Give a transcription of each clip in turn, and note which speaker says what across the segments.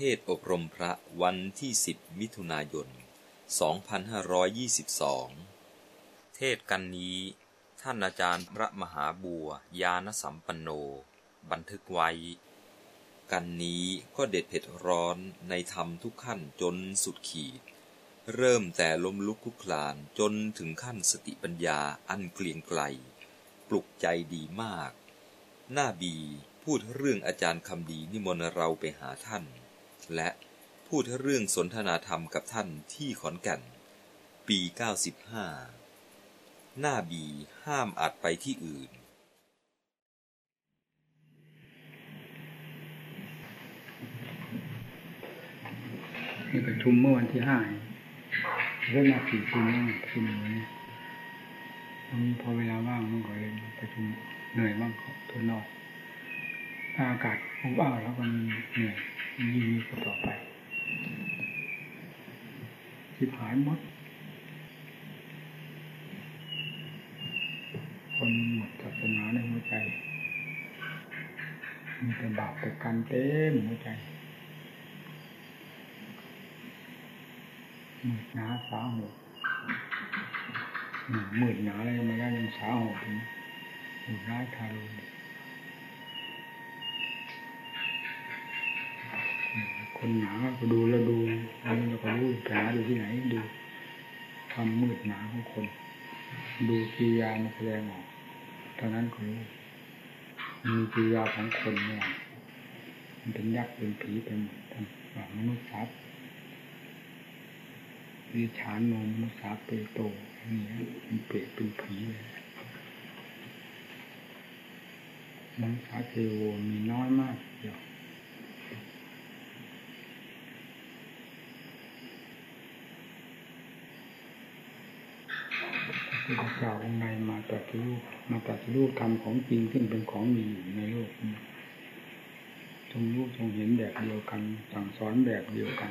Speaker 1: เทศอบรมพระวันที่ 10 มิถุนายน 2522 เทศกันนี้ ท่านอาจารย์พระมหาบัวยานสัมปันโน บันทึกไว้ กันนี้ก็เด็ดเผ็ดร้อนในธรรมทุกขั้นจนสุดขีด เริ่มแต่ล้มลุกคลุกคลานจนถึงขั้นสติปัญญาอันเกลียงไกล ปลุกใจดีมาก หน้าบีพูดเรื่องอาจารย์คำดีนิมนต์เราไปหาท่าน และพูดเรื่องสนทนาธรรมกับท่านที่ขอนแก่น ปี 95 หน้าบีห้ามอัดไปที่อื่น
Speaker 2: มีประชุมเมื่อวันที่ห้าเริ่มมาสี่ปีแล้วประชุมวันนี้มันพอเวลาว่างมันก็เลยประชุมเหนื่อยบ้างครับทุนอกอากาศอบอ้าวแล้วก็เหนื่อย มีก็ต่อไปทิพหายหมด คนหมดศาสนาในหัวใจ มีแต่บาปแต่กรรมเต็มหัวใจมืดหนาสาหัวมืดหนาอะไรมาแล้วยังสาหัวถึงมืดร้ายทารุณ คนหนาก็ดูแล้วดูอันนี้เราก็รู้หาดูที่ไหนดูความมืดหนาของคน ดูกิริยามันแสดงออกตอนนั้นก็รู้มีกิริยาของคนเนี่ยมันเป็นยักษ์เป็นผีเป็นทั้งมนุษย์สัตว์วิชานนมนุษย์สัตว์เปโตนี่เป็นเปรตเป็นผีเลยนังสาเทโวมีน้อยมากเดียว พระเจ้าองค์ใดมาตรัสรู้มาตรัสรู้ธรรมของจริงซึ่งเป็นของมีอยู่ในโลกนี้งรู้ทรงเห็นแบบเดียวกัน สั่งสอนแบบเดียวกัน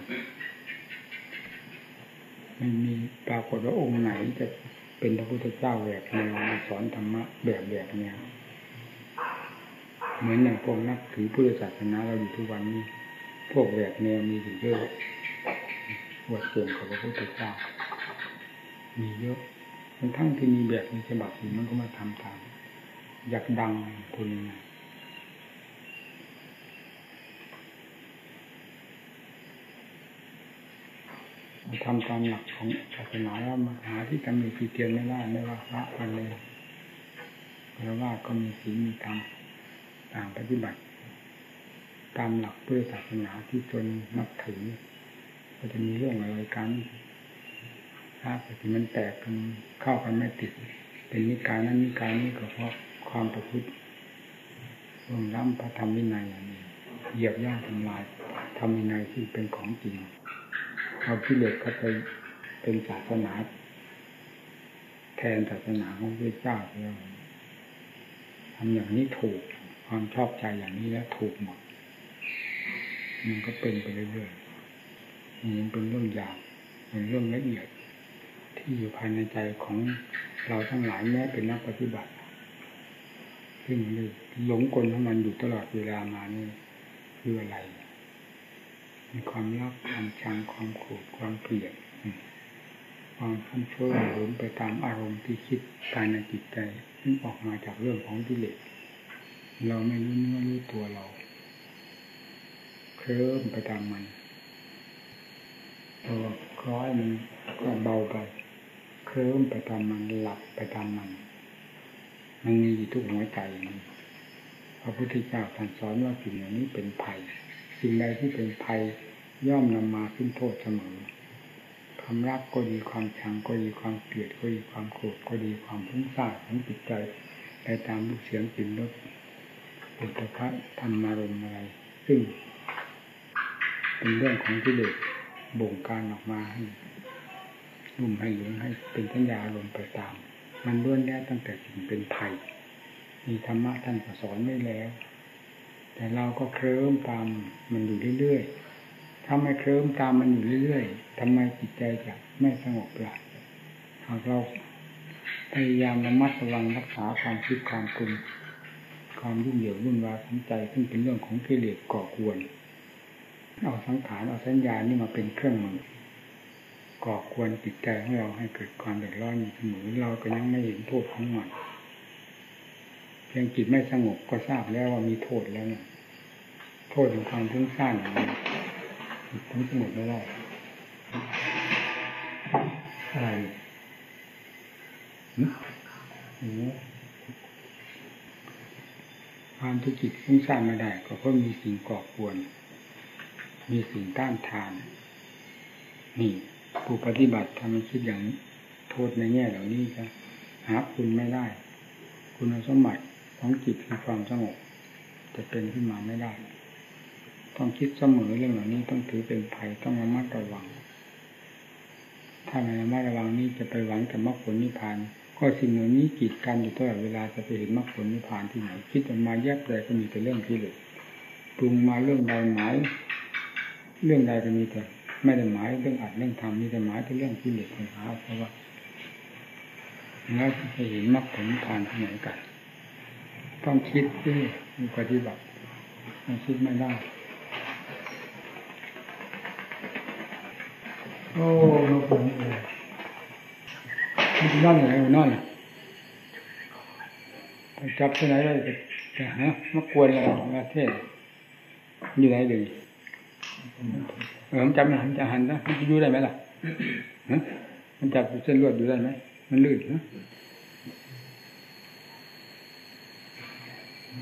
Speaker 2: ไม่มีปรากฏว่าองค์ไหนจะเป็นพระพุทธเจ้าแบบแนวมาสอนธรรมะแบบแบบแนวเหมือนอย่างพวกนักถือพุทธศาสนาเราอยู่ทุกวันนี้ พวกแบบแนวมีอยู่เยอะวัดเก่งกับพระพุทธเจ้ามีเยอะ ทั้งที่มีแบบมีฉบับอยู่มันก็มาทำตาม อยากดังคุณยังไงทำตามหลักของศาสนาแล้วมาหาที่ตำหนิตีเตียนไม่ได้ไม่ว่าพระกันเลยเพราะว่าก็มีศีลมีธรรมต่างปฏิบัติ ตามหลักพุทธศาสนาที่ตนนับถือก็จะมีเรื่องอะไรกัน ถ้าที่มันแตกกันเข้ากันไม่ติด เป็นนิกายนั้นนิกายนี้ก็เพราะความประพฤติร่วงล้ำพระธรรมวินัยอย่างนี้เหยียบย่างทำลายธรรมวินัยที่เป็นของจริงเอาพิเลศเข้าไปเป็นศาสนา แทนศาสนาของพระเจ้าแล้วทำอย่างนี้ถูกความชอบใจอย่างนี้แล้วถูกหมด มันก็เป็นไปเรื่อยๆนี่เป็นเรื่องยากเป็นเรื่องละเอียด ที่อยู่ภายในใจของเราทั้งหลายแม้เป็นนักปฏิบัติ ซึ่งหลงกลของมันอยู่ตลอดเวลามานี่คืออะไร มีความรักความชังความโกรธความเกลียดความฟุ้งเฟ้อหลงไปตามอารมณ์ที่คิดภายในจิตใจซึ่งออกมาจากเรื่องของกิเลสเราไม่รู้เนื้อรู้ตัวเราเคลิ้มไปตามมันพอคล้อยมันก็เบาไป ลิ้มไปตามมันหลับไปตามมัน มันมีอยู่ทุกหัวใจมันพระพุทธเจ้าท่านสอนว่าสิ่งเหล่านี้เป็นภัย สิ่งใดที่เป็นภัยย่อมนำมาขึ้นโทษเสมอความรักก็ดีความชังก็ดีความเกลียดก็ดีความโกรธก็ดีความพุ่งซ่านของจิตใจไปตามลูกเสียงกลิ่นรสปุถะพระธรรมารมอะไร ซึ่งเป็นเรื่องของกิเลสบ่งการออกมาให้ รุ่มให้หลงให้เป็นสัญญาอารมไปตาม มันล้วนแล้วตั้งแต่สิ่งเป็นภัย มีธรรมะท่านสอนไว้แล้ว แต่เราก็เคลิ้มตามมันอยู่เรื่อยๆถ้าไม่เคลิ้มตามมันอยู่เรื่อยๆทำไมจิตใจจะไม่สงบล่ะหากเราพยายามระมัดระวังรักษาความคิดความปรุงความยุ่งเหยิงวุ่นวายของใจซึ่งเป็นเรื่องของกิเลสก่อกวน เอาสังขารเอาสัญญานี่มาเป็นเครื่องมือ ก่อควรจิตใจของเราให้เกิดความเดือดร้อนอยู่เสมอเราก็ยังไม่เห็นโทษของมันเพียงจิตไม่สงบก็ทราบแล้วว่ามีโทษแล้วเนี่ยโทษของความทุ้งซ่านจิตทั้งสงบไม่ได้อะไรความที่จิตฟุ้งซ่านไม่ได้ ก็เพราะมีสิ่งก่อควร มีสิ่งต้านทาน นี่ ผู้ปฏิบัติทำให้คิดอย่างโทษในแง่เหล่านี้จะหาคุณไม่ได้ คุณสมบัติของจิตคือความสงบจะเป็นขึ้นมาไม่ได้ ต้องคิดเสมอเรื่องเหล่านี้ต้องถือเป็นภัยต้องระมัดระวัง ถ้าไม่ระมัดระวังนี้จะไปหวังแต่มรรคผลนิพพาน ก็สิ่งเหล่านี้กีดกันอยู่ตลอดเวลาจะไปเห็นมรรคผลนิพพานที่ไหนคิดออกมาแยบใดก็มีแต่เรื่องที่เหลือปรุงมาเรื่องใดหมายเรื่องใดก็มีแต่ ไม่ได้หมายเรื่องอัดเรื่องทำมีแต่หมายแต่เรื่องที่เหลือปัญหาเพราะว่าแล้วจะเห็นมรรคผลนิพพานที่ไหนกัน ต้องคิดที่มีปฏิบัติต้องคิดไม่ได้โอ้นกผมเลยมันนอนไหนนอนไปจับที่ไหนได้จะฮะมากวนอะไรมาเทศอยู่ไหนเลย เออมันจับมันจะหันนะมันจะอยู่ได้ไหมล่ะมันจับเส้นลวดอยู่ได้ไหมมันลื่นฮะ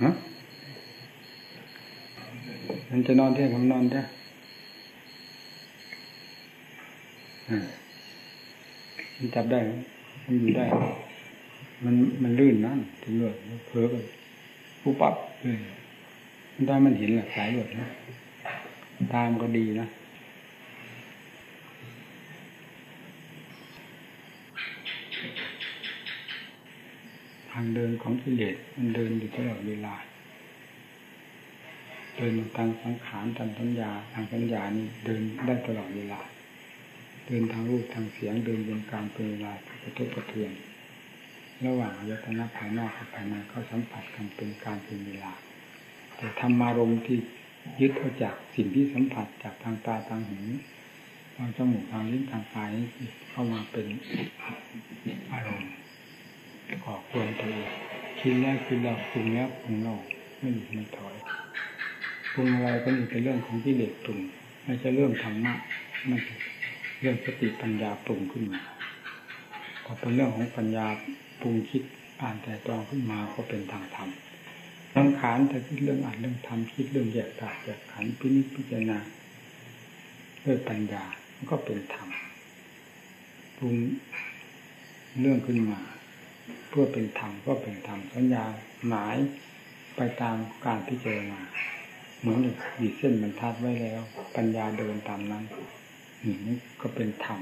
Speaker 2: ฮะมันจะนอนเที่ยงผมนอนได้มันจับได้ มันอยู่ได้ มันมันลื่นนั่นถึงลวดเพิ่มปุ๊บปั๊บเลยมันได้มันเห็นหละสายลวดนะ ตามก็ดีนะทางเดินของกิเลสมันเดินอยู่ตลอดเวลา เดินทางสังขารทางสัญญาทางสัญญานี่เดินได้ตลอดเวลา เดินทางรูปทางเสียงเดินบนการเป็นเวลากระทบกระเทือนระหว่างยตนะภายนอกกับภายในเขาสัมผัสกันเป็นการเป็นเวลา แต่ธรรมารมณ์ที่ ยึดเอาจากสิ่งที่สัมผัสจากทางตาทางหูทางจมูกทางลิ้นทางกายเข้ามาเป็นอารมณ์ก่อควรตัวเองคิดแล้วคิดแล้วปรุงแล้วปรุงเล่าไม่หยุดไม่ถอยปรุงอะไรก็มีแต่เรื่องของกิเลสปรุงไม่ใช่เรื่องธรรมะมันเรื่องสติปัญญาปรุงขึ้นมาพอเป็นเรื่องของปัญญาปรุงคิดอ่านแต่ตรองขึ้นมาก็เป็นทางธรรม สังขารแต่คิดเรื่องอ่านเรื่องทำคิดเรื่องแยกธาตุแยกขันธ์พินิจพิจารณาด้วยปัญญามันก็เป็นธรรมปรุงเรื่องขึ้นมา เพื่อเป็นธรรมก็เป็นธรรมสัญญาหมายไปตามการพิจารณาเหมือนหยีดเส้นบรรทัดไว้แล้ว ปัญญาเดินตามนั้นนี่ก็เป็นธรรม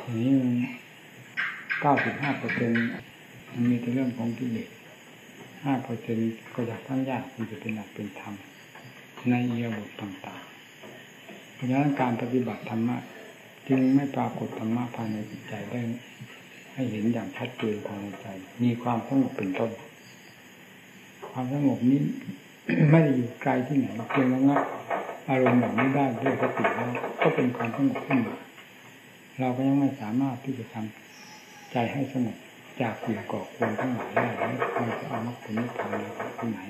Speaker 2: ทีนี้เก้าสิบห้าเปอร์เซ็นต์ มันมีแต่เรื่องของกิเลสห้าเปอร์เซ็นต์ก็อยากทั้งยากมันจะเป็นหลักเป็นธรรมในเอียบทต่างๆ เพราะฉะนั้นการปฏิบัติธรรมะจึงไม่ปรากฏธรรมะภายในจิตใจได้ให้เห็นอย่างชัดเจนภายในใจ มีความสงบเป็นต้น ความสงบนี้ไม่ได้อยู่ไกลที่ไหนเพียงระงับอารมณ์แบบนี้ได้ด้วยสติแล้วก็เป็นความสงบขึ้นมาเราก็ยังไม่สามารถที่จะทำใจให้สงบ จากสิ่งก่อควรทั้งหลายได้เราจะเอามรรคผลนิพพานจากที่ไหน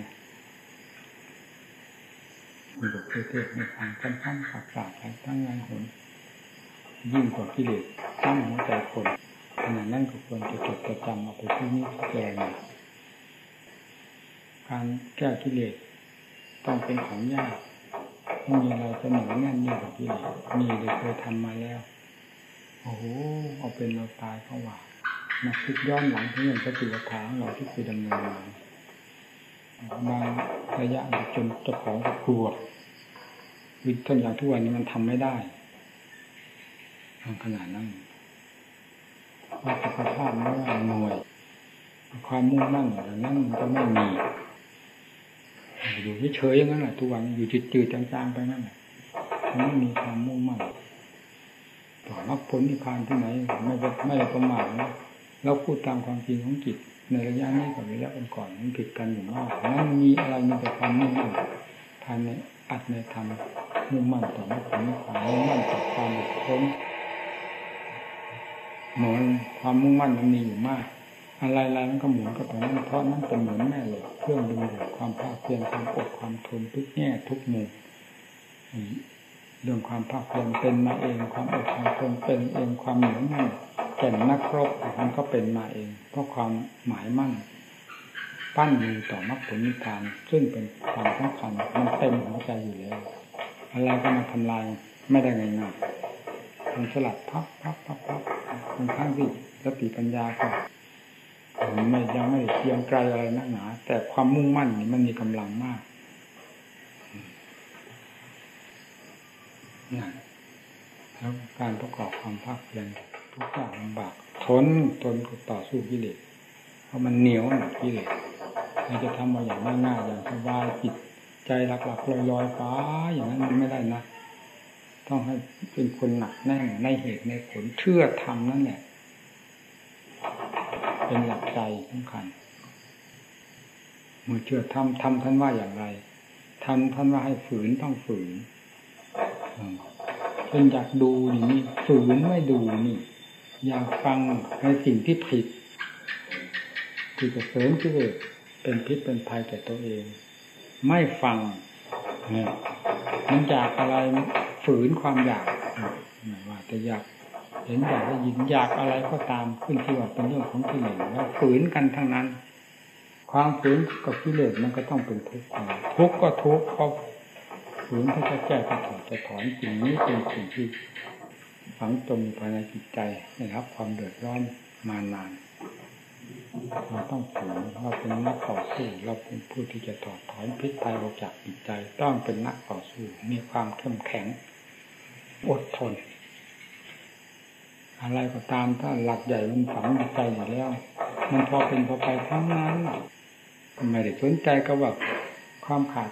Speaker 2: มีบทเทศในทางค่ำๆขับสาบทั้งงานผลยิ่งกว่ากิเลสตั้งหัวใจคนขณะนั้นก็ควรจะจดจะจำเอาไปที่นี้ที่เจริญการแก้กิเลสต้องเป็นของยากไม่มีอะไรจะหนีแน่นยิ่งกว่ากิเลสมีเลยเคยทำมาแล้ว โอ้โหเอาเป็นเราตายเขาว่า มาคิดย้อนหลังที่อย่างสติปัฏฐานเราที่เคยดำเนินมาบางระยะจนเจ้าของก็กลัววิธีอย่างทุกวันนี้มันทำไม่ได้ทำขนาดนั้นว่าสุขภาพไม่ว่าหน่วย ความมุ่งมั่นอย่างนั้นมันก็ไม่มีอยู่เฉยๆอย่างนั้นแหละทุกวันอยู่จืดๆจางๆไปนั่นแหละมันไม่มีความมุ่งมั่นต่อมรรคผลนิพพานที่ไหนไม่ไม่ประมาทนะ เราพูดตามความจริงของจิตในระยะนี้กับระยะก่อนๆมันผิดกันอยู่มากนั่นมีอะไรมีแต่ความมุ่งมั่นภายในอัดในธรรมมุ่งมั่นต่อมรรคผลนิพพานมุ่งมั่นต่อความหลุดพ้นหมือนความมุ่งมั่นมันมีอยู่มาก อะไรๆมันก็หมุนก็ตรงนั้นเพราะนั้นเป็นเหมือนแม่เหล็กเครื่องดึงดูดความภาคเพียรความอดความทนทุกแง่ทุกมุม เรื่องความภาคเพียรเป็นมาเอง ความอดความทนเป็นเองความเหนียวแน่นแก่นนักรบมันก็เป็นมาเอง เพราะความหมายมั่น ปั้นมือต่อมรรคผลนิพพาน ซึ่งเป็นความสำคัญมันเต็มหัวใจอยู่แล้วอะไรก็มาทำลายไม่ได้ไง่ายๆมันสลัดพับพับพับพับบางครั้งที่สติปัญญาก็ไม่ยังไม่เทียงไกลอะไรนักหนา แต่ความมุ่งมั่นนี่มันมีกำลังมาก นี่แล้วการประกอบความภาคเพียรทุกอย่างลำบากทนทนต่อสู้กิเลสเพราะมันเหนียวหนักกิเลสเราจะทำมาอย่างง่ายๆอย่างสบายจิตใจหลักๆลอยๆฟ้าอย่างนั้นมันไม่ได้นะต้องให้เป็นคนหนักแน่นในเหตุในผลเชื่อทำนั่นแหละเป็นหลักใจสำคัญเมื่อเชื่อทำทำท่านว่าอย่างไรทำท่านว่าให้ฝืนต้องฝืน เป็นอยากดูนี่ฝืนไม่ดูนี่ อยากฟังในสิ่งที่ผิดที่จะเสริมที่เป็นพิษเป็นภัยแก่ตัวเอง ไม่ฟังเนี่ยมันอยากอะไรฝืนความอยากว่าแต่อยากเห็นอยากได้ยินอยากอะไรก็ตามขึ้นที่ว่าเป็นเรื่องของกิเลสแล้วฝืนกันทั้งนั้น ความฝืนกับกิเลสมันก็ต้องเป็นทุกข์ทุกข์ก็ทุกข์เพราะ ฝืนที่จะแก้จะถอนจะถอนสิ่งนี้เป็นสิ่งที่ฝังจมภายในจิตใจนะครับความเดือดร้อนมานานเราต้องฝืนเราเป็นนักต่อสู้เราเป็นผู้ที่จะถอดถอนพิษภัยออกจากจิตใจ ต้องเป็นนักต่อสู้มีความเข้มแข็ง อดทน อะไรก็ตามถ้าหลักใหญ่มันฝังใจอยู่แล้ว มันพอเป็นพอไปทั้งนั้นไม่ได้สนใจก็แบบความขาด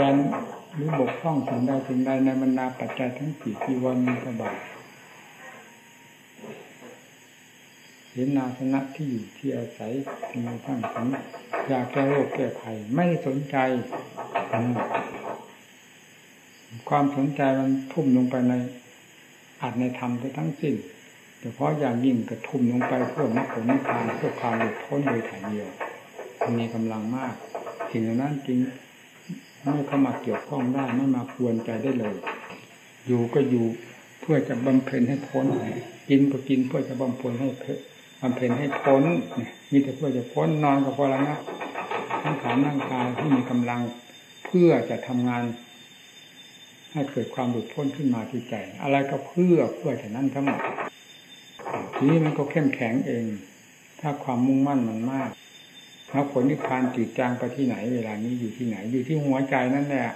Speaker 2: แฟนหรือบกพร่องสิ่งใดสิ่งใดในบรรดาปัจจัยทั้งสี่ที่วันมีกระบาดเห็นนาสนะที่อยู่ที่อาศัยมีตั้งถึงยาแก้โรคแก้ภัยไม่สนใจความสนใจมันทุ่มลงไปในอาจในธรรมทั้งสิ้นแต่เพราะอย่างยิ่งกระทุ่มลงไปเพื่อมรรคผลนิพพานเพื่อความหลุดพ้นโดยถ่ายเดียวมีกำลังมากสิ่งเหล่านั้นจริง ไม่เข้ามาเกี่ยวข้องได้ไม่มาควรใจได้เลย อยู่ก็อยู่เพื่อจะบำเพ็ญให้พ้นกินก็กินเพื่อจะบำเพ็ญให้บำเพ็ญให้พ้นมีแต่เพื่อจะพ้นนอนก็พอแล้วนะทั้งขานั่งกายที่มีกำลัง เพื่อจะทำงาน ให้เกิดความหลุดพ้นขึ้นมาที่ใจ อะไรก็เพื่อเพื่อแต่นั้นทั้งหมดทีนี้มันก็เข้มแข็งเอง ถ้าความมุ่งมั่นมันมาก แล้วผลนิพพานจืดจางไปที่ไหน เวลานี้อยู่ที่ไหน อยู่ที่หัวใจนั่นแหละ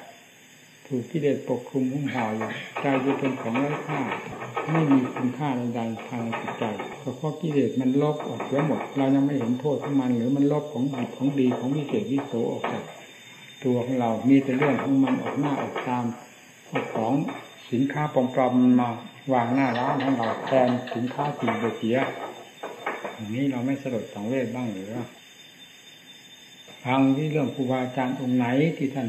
Speaker 2: ถูกกิเลสปกคลุมหุ้มห่ออยู่ใจจะเป็นของไร้ค่า ไม่มีคุณค่าใดๆภายในจิตใจเพราะกิเลสมันลบออกเสียหมด เรายังไม่เห็นโทษของมัน หรือมันลบของดีของดีของวิเศษวิโสออกจากตัวของเรา มีแต่เรื่องของมันออกหน้าออกตามของสินค้าปลอมๆมาวางหน้าร้านของเราแทนสินค้าจริงโดยเสียอย่างนี้เราไม่สลดสังเวชบ้างหรือ ฟังที่เรื่องครูบาอาจารย์องค์ไหนที่ท่าน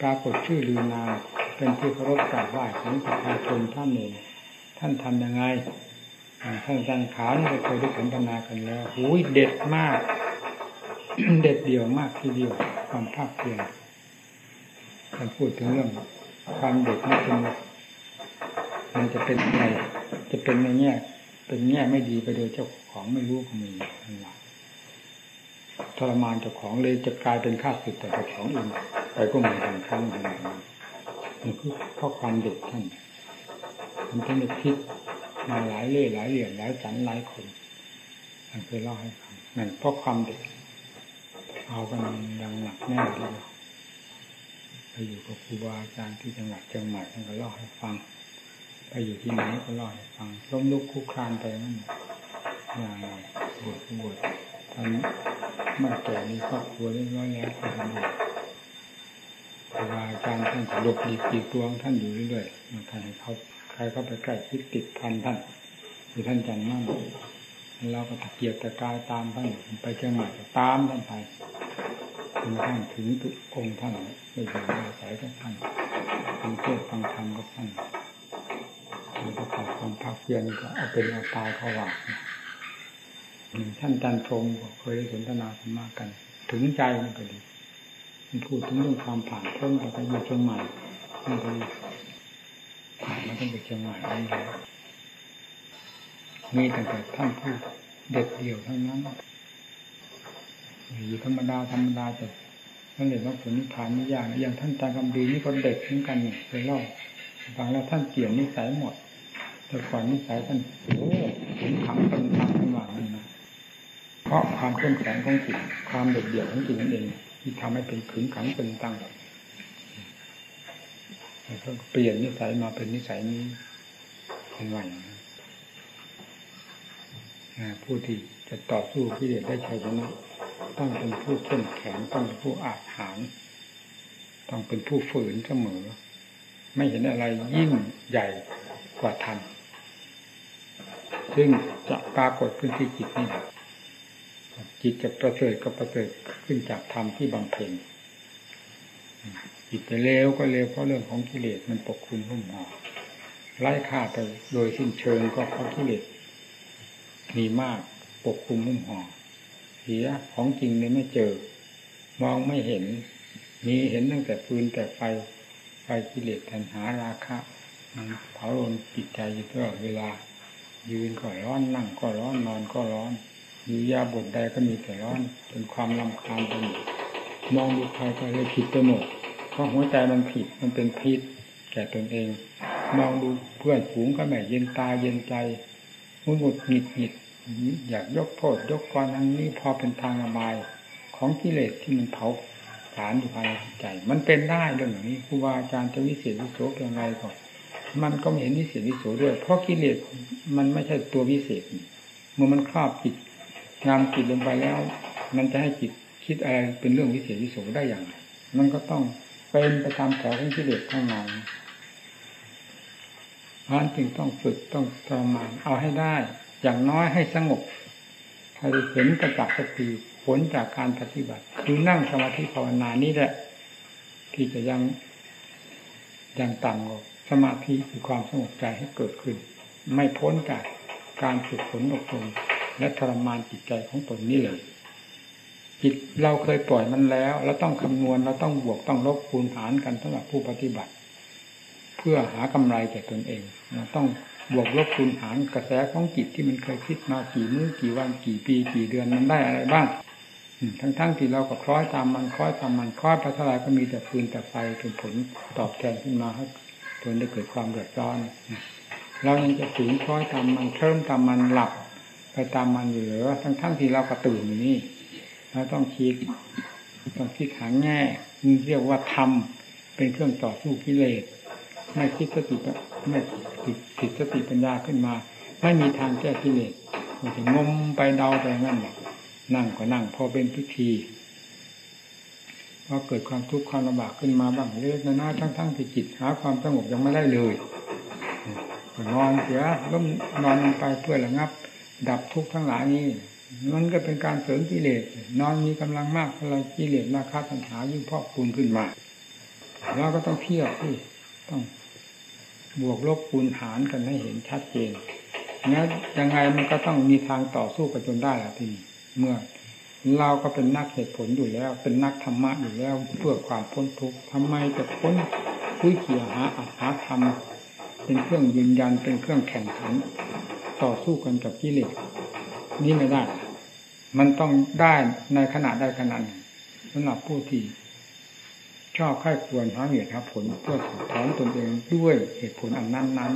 Speaker 2: ปรากฏชื่อลือนาเป็นที่เคารพกราบไหว้ของประชาชนท่านเองท่านทำยังไงท่านอาจารย์ขาวนี่เราเคยได้สนทนากันแล้วหูยเด็ดมาก เด็ดเดี่ยวมากทีเดียวความภาคเพียรท่านพูดถึงเรื่องความเด็กนี่เป็นมันจะเป็นไงจะเป็นในแง่เป็นแง่ไม่ดีไปโดยเจ้าของไม่รู้ก็มีทั้งหลาย ทรมานเจ้าของเลยจะกลายเป็นข้าศึกต่อเจ้าของเองไปก็เหมือนกันครั้งหนึ่งนี่คือเพราะความเด็กท่านมันต้องได้คิดมาหลายเล่หลายเหลี่ยมหลายสันหลายคนท่านเคยเล่าให้ฟังนั่นเพราะความเด็ก เอากันยังหนักแน่นทีเดียวไปอยู่กับครูบาอาจารย์ที่จังหวัดเชียงใหม่ท่านก็เล่าให้ฟังไปอยู่ที่ไหนก็เล่าให้ฟังล้มลุกคุกคลานไปนั่นอย่างไรบวชบวชตอน มาแก่มีครอบครัวเรียบร้อยแล้วก็ทำบวชครูบาอาจารย์ท่านหลบหลีกปีกตัวท่านอยู่เรื่อยๆมาใครเขาใครเข้าไปใกล้ชิดติดพันท่านคือท่านจันมั่นเราก็ตะเกียบตะกายตามท่านไปเชียงใหม่ตามท่านไปจนท่านถึงตุองค์ท่านได้อยู่อาศัยกับท่านฟังเทศฟังธรรมกับท่านแล้วก็ขอความภาคเพียรก็เอาเป็นเอาตายเขาว่า ท่านจันทรมเคยสนทนาธรรมะกัน ถึงใจมันก็ดีมันพูดถึงเรื่องความผ่านพ้นไปอยู่เชียงใหม่มันก็ผ่านมาตั้งแต่เชียงใหม่นี่แล้วมีตั้งแต่ท่านพูดเด็ดเดี่ยวทั้งนั้นอยู่ธรรมดาธรรมดาจะท่านเด็กว่าผลนิพพานนี่ยากอย่างท่านจารย์คำดีนี่ก็เด็กเหมือนกันเนี่ยเคยเล่าฟังแล้วท่านเปลี่ยนนิสัยหมด แต่ก่อนนิสัยท่านโอ้ถึงขังเป็นทางเป็นหวานนี่นะเพ ราะความเข้มแข็งของจิตความเด็ดเดี่ยวของจิตนั่นเอง ที่ทำให้เป็นขึงขังเป็นตั้งแล้วก็เปลี่ยนนิสัยมาเป็นนิสัยนี้เป็นวันผู้ที่จะต่อสู้ที่เด็ดได้ชัยชนะต้องเป็นผู้เข้มแข็งต้องเป็นผู้อาหารต้องเป็นผู้ฝืนเสมอ ไม่เห็นอะไรยิ่งใหญ่กว่าธรรมซึ่งจะปรากฏขึ้นที่จิตนี่ จิตจะประเสริฐก็ประเสริฐขึ้นจากธรรมที่บำเพ็ญจิตจะเลวก็เลวเพราะเรื่องของกิเลสมันปกคลุมหุ้มห่อไล่ฆ่าไปโดยสิ้นเชิงก็เพราะกิเลสมีมากปกคลุมหุ้มห่อเสียของจริงเลยไม่เจอ มองไม่เห็น มีเห็นตั้งแต่ฟืนแต่ไฟไฟกิเลสทันหาราคะมันเผาลนจิตใจอยู่ตลอดเวลา ยืนก็ร้อนนั่งก็ร้อนนอนก็ร้อน มียาบทใดก็มีแต่ร้อนเป็นความลำคาญไปหมดมองดูใครก็เลยผิดไปหมดเพราะหัวใจมันผิดมันเป็นพิษแก่ตนเอง มองดูเพื่อนฝูงก็ไม่เย็นตาเย็นใจมุดหงุดหงิดหงิดอยากยกโทษยกกรอันนี้พอเป็นทางระบาย ของกิเลสที่มันเผาผลาญอยู่ภายในใจ มันเป็นได้เรื่องอย่างนี้ครูบาอาจารย์จะวิเศษวิโสเพียงไรก็มันก็ไม่เห็นวิเศษวิโสด้วย เพราะกิเลสมันไม่ใช่ตัววิเศษเมื่อมันครอบจิต งามจิตลงไปแล้ว มันจะให้จิตคิดอะไรเป็นเรื่องวิเศษวิโสได้อย่างไรมันก็ต้องเป็นไปตามแถวของกิเลสข้างในเพราะนั้นจึงต้องฝึกต้องทรมานเอาให้ได้ อย่างน้อยให้สงบให้เห็นกระจักสติผลจากการปฏิบัติคือนั่งสมาธิภาวนานี้แหละ ที่จะยังยังต่ำกว่าสมาธิคือความสงบใจให้เกิดขึ้น ไม่พ้นจากการฝึกฝนอบรม และทรมานจิตใจของตนนี้เลยจิตเราเคยปล่อยมันแล้ว เราต้องคำนวณเราต้องบวกต้องลบคูณหารกันสำหรับผู้ปฏิบัติ เพื่อหากำไรแก่ตนเองเราต้องบวกลบคูณหารกระแสของจิตที่มันเคยคิดมากี่มื้อกี่วันกี่ปีกี่เดือนมันได้อะไรบ้าง ทั้งๆทที่เราก็คล้อยตามมันคล้อยตามมันคล้อยไปเท่าก็มีแต่ฟืนแต่ไฟเป็นผลตอบแทนขึ้นมาให้ตนได้เกิดความเดือดร้อน เรายังจะฝืนคล้อยตามมันเพิ่มตามมันหลับ ไปตามมันอยู่หรือทั้งๆทที่เราก็ตื่นอยู่นี่เราต้องคิดต้องคิดหาแง่เรียกว่าธรรมเป็นเครื่องต่อสู้กิเลสไม่คิดสติไม่ผิดสติปัญญาขึ้นมา ไม่มีทางแก้กิเลสมันจะงมไปเดาไปนั่นแหละนั่งก็นั่งพอเป็นพิธีพอเกิดความทุกข์ความลำบากขึ้นมาบ้างเล็กน้อยทั้งๆที่จิตหาความสงบยังไม่ได้เลยนอนเสียล้มนอนไปเพื่อระงับ ดับทุกข์ทั้งหลายนี้ มันก็เป็นการเสริมกิเลสนอนมีกำลังมากพลังกิเลสราคาปัญหายิ่งพอกคูณขึ้นมาเราก็ต้องเที่ยวที่ต้องบวกลบคูณหารกันให้เห็นชัดเจนงั้นยังไงมันก็ต้องมีทางต่อสู้กันจนได้ละทีนี้เมื่อเราก็เป็นนักเหตุผลอยู่แล้ว เป็นนักธรรมะอยู่แล้วเพื่อความพ้นทุกข์ทำไมจะพ้นคุยเขี่ยหาอัตถาธรรม เป็นเครื่องยืนยันเป็นเครื่องแข่งขัน ต่อสู้กันกับกิเลสนี่ไม่ได้ มันต้องได้ในขณะได้ขนาดสำหรับผู้ที่ชอบค่ายควรหาเหตุหาผลเพื่อถอนตนเองด้วยเหตุผลอันนั้นนั้น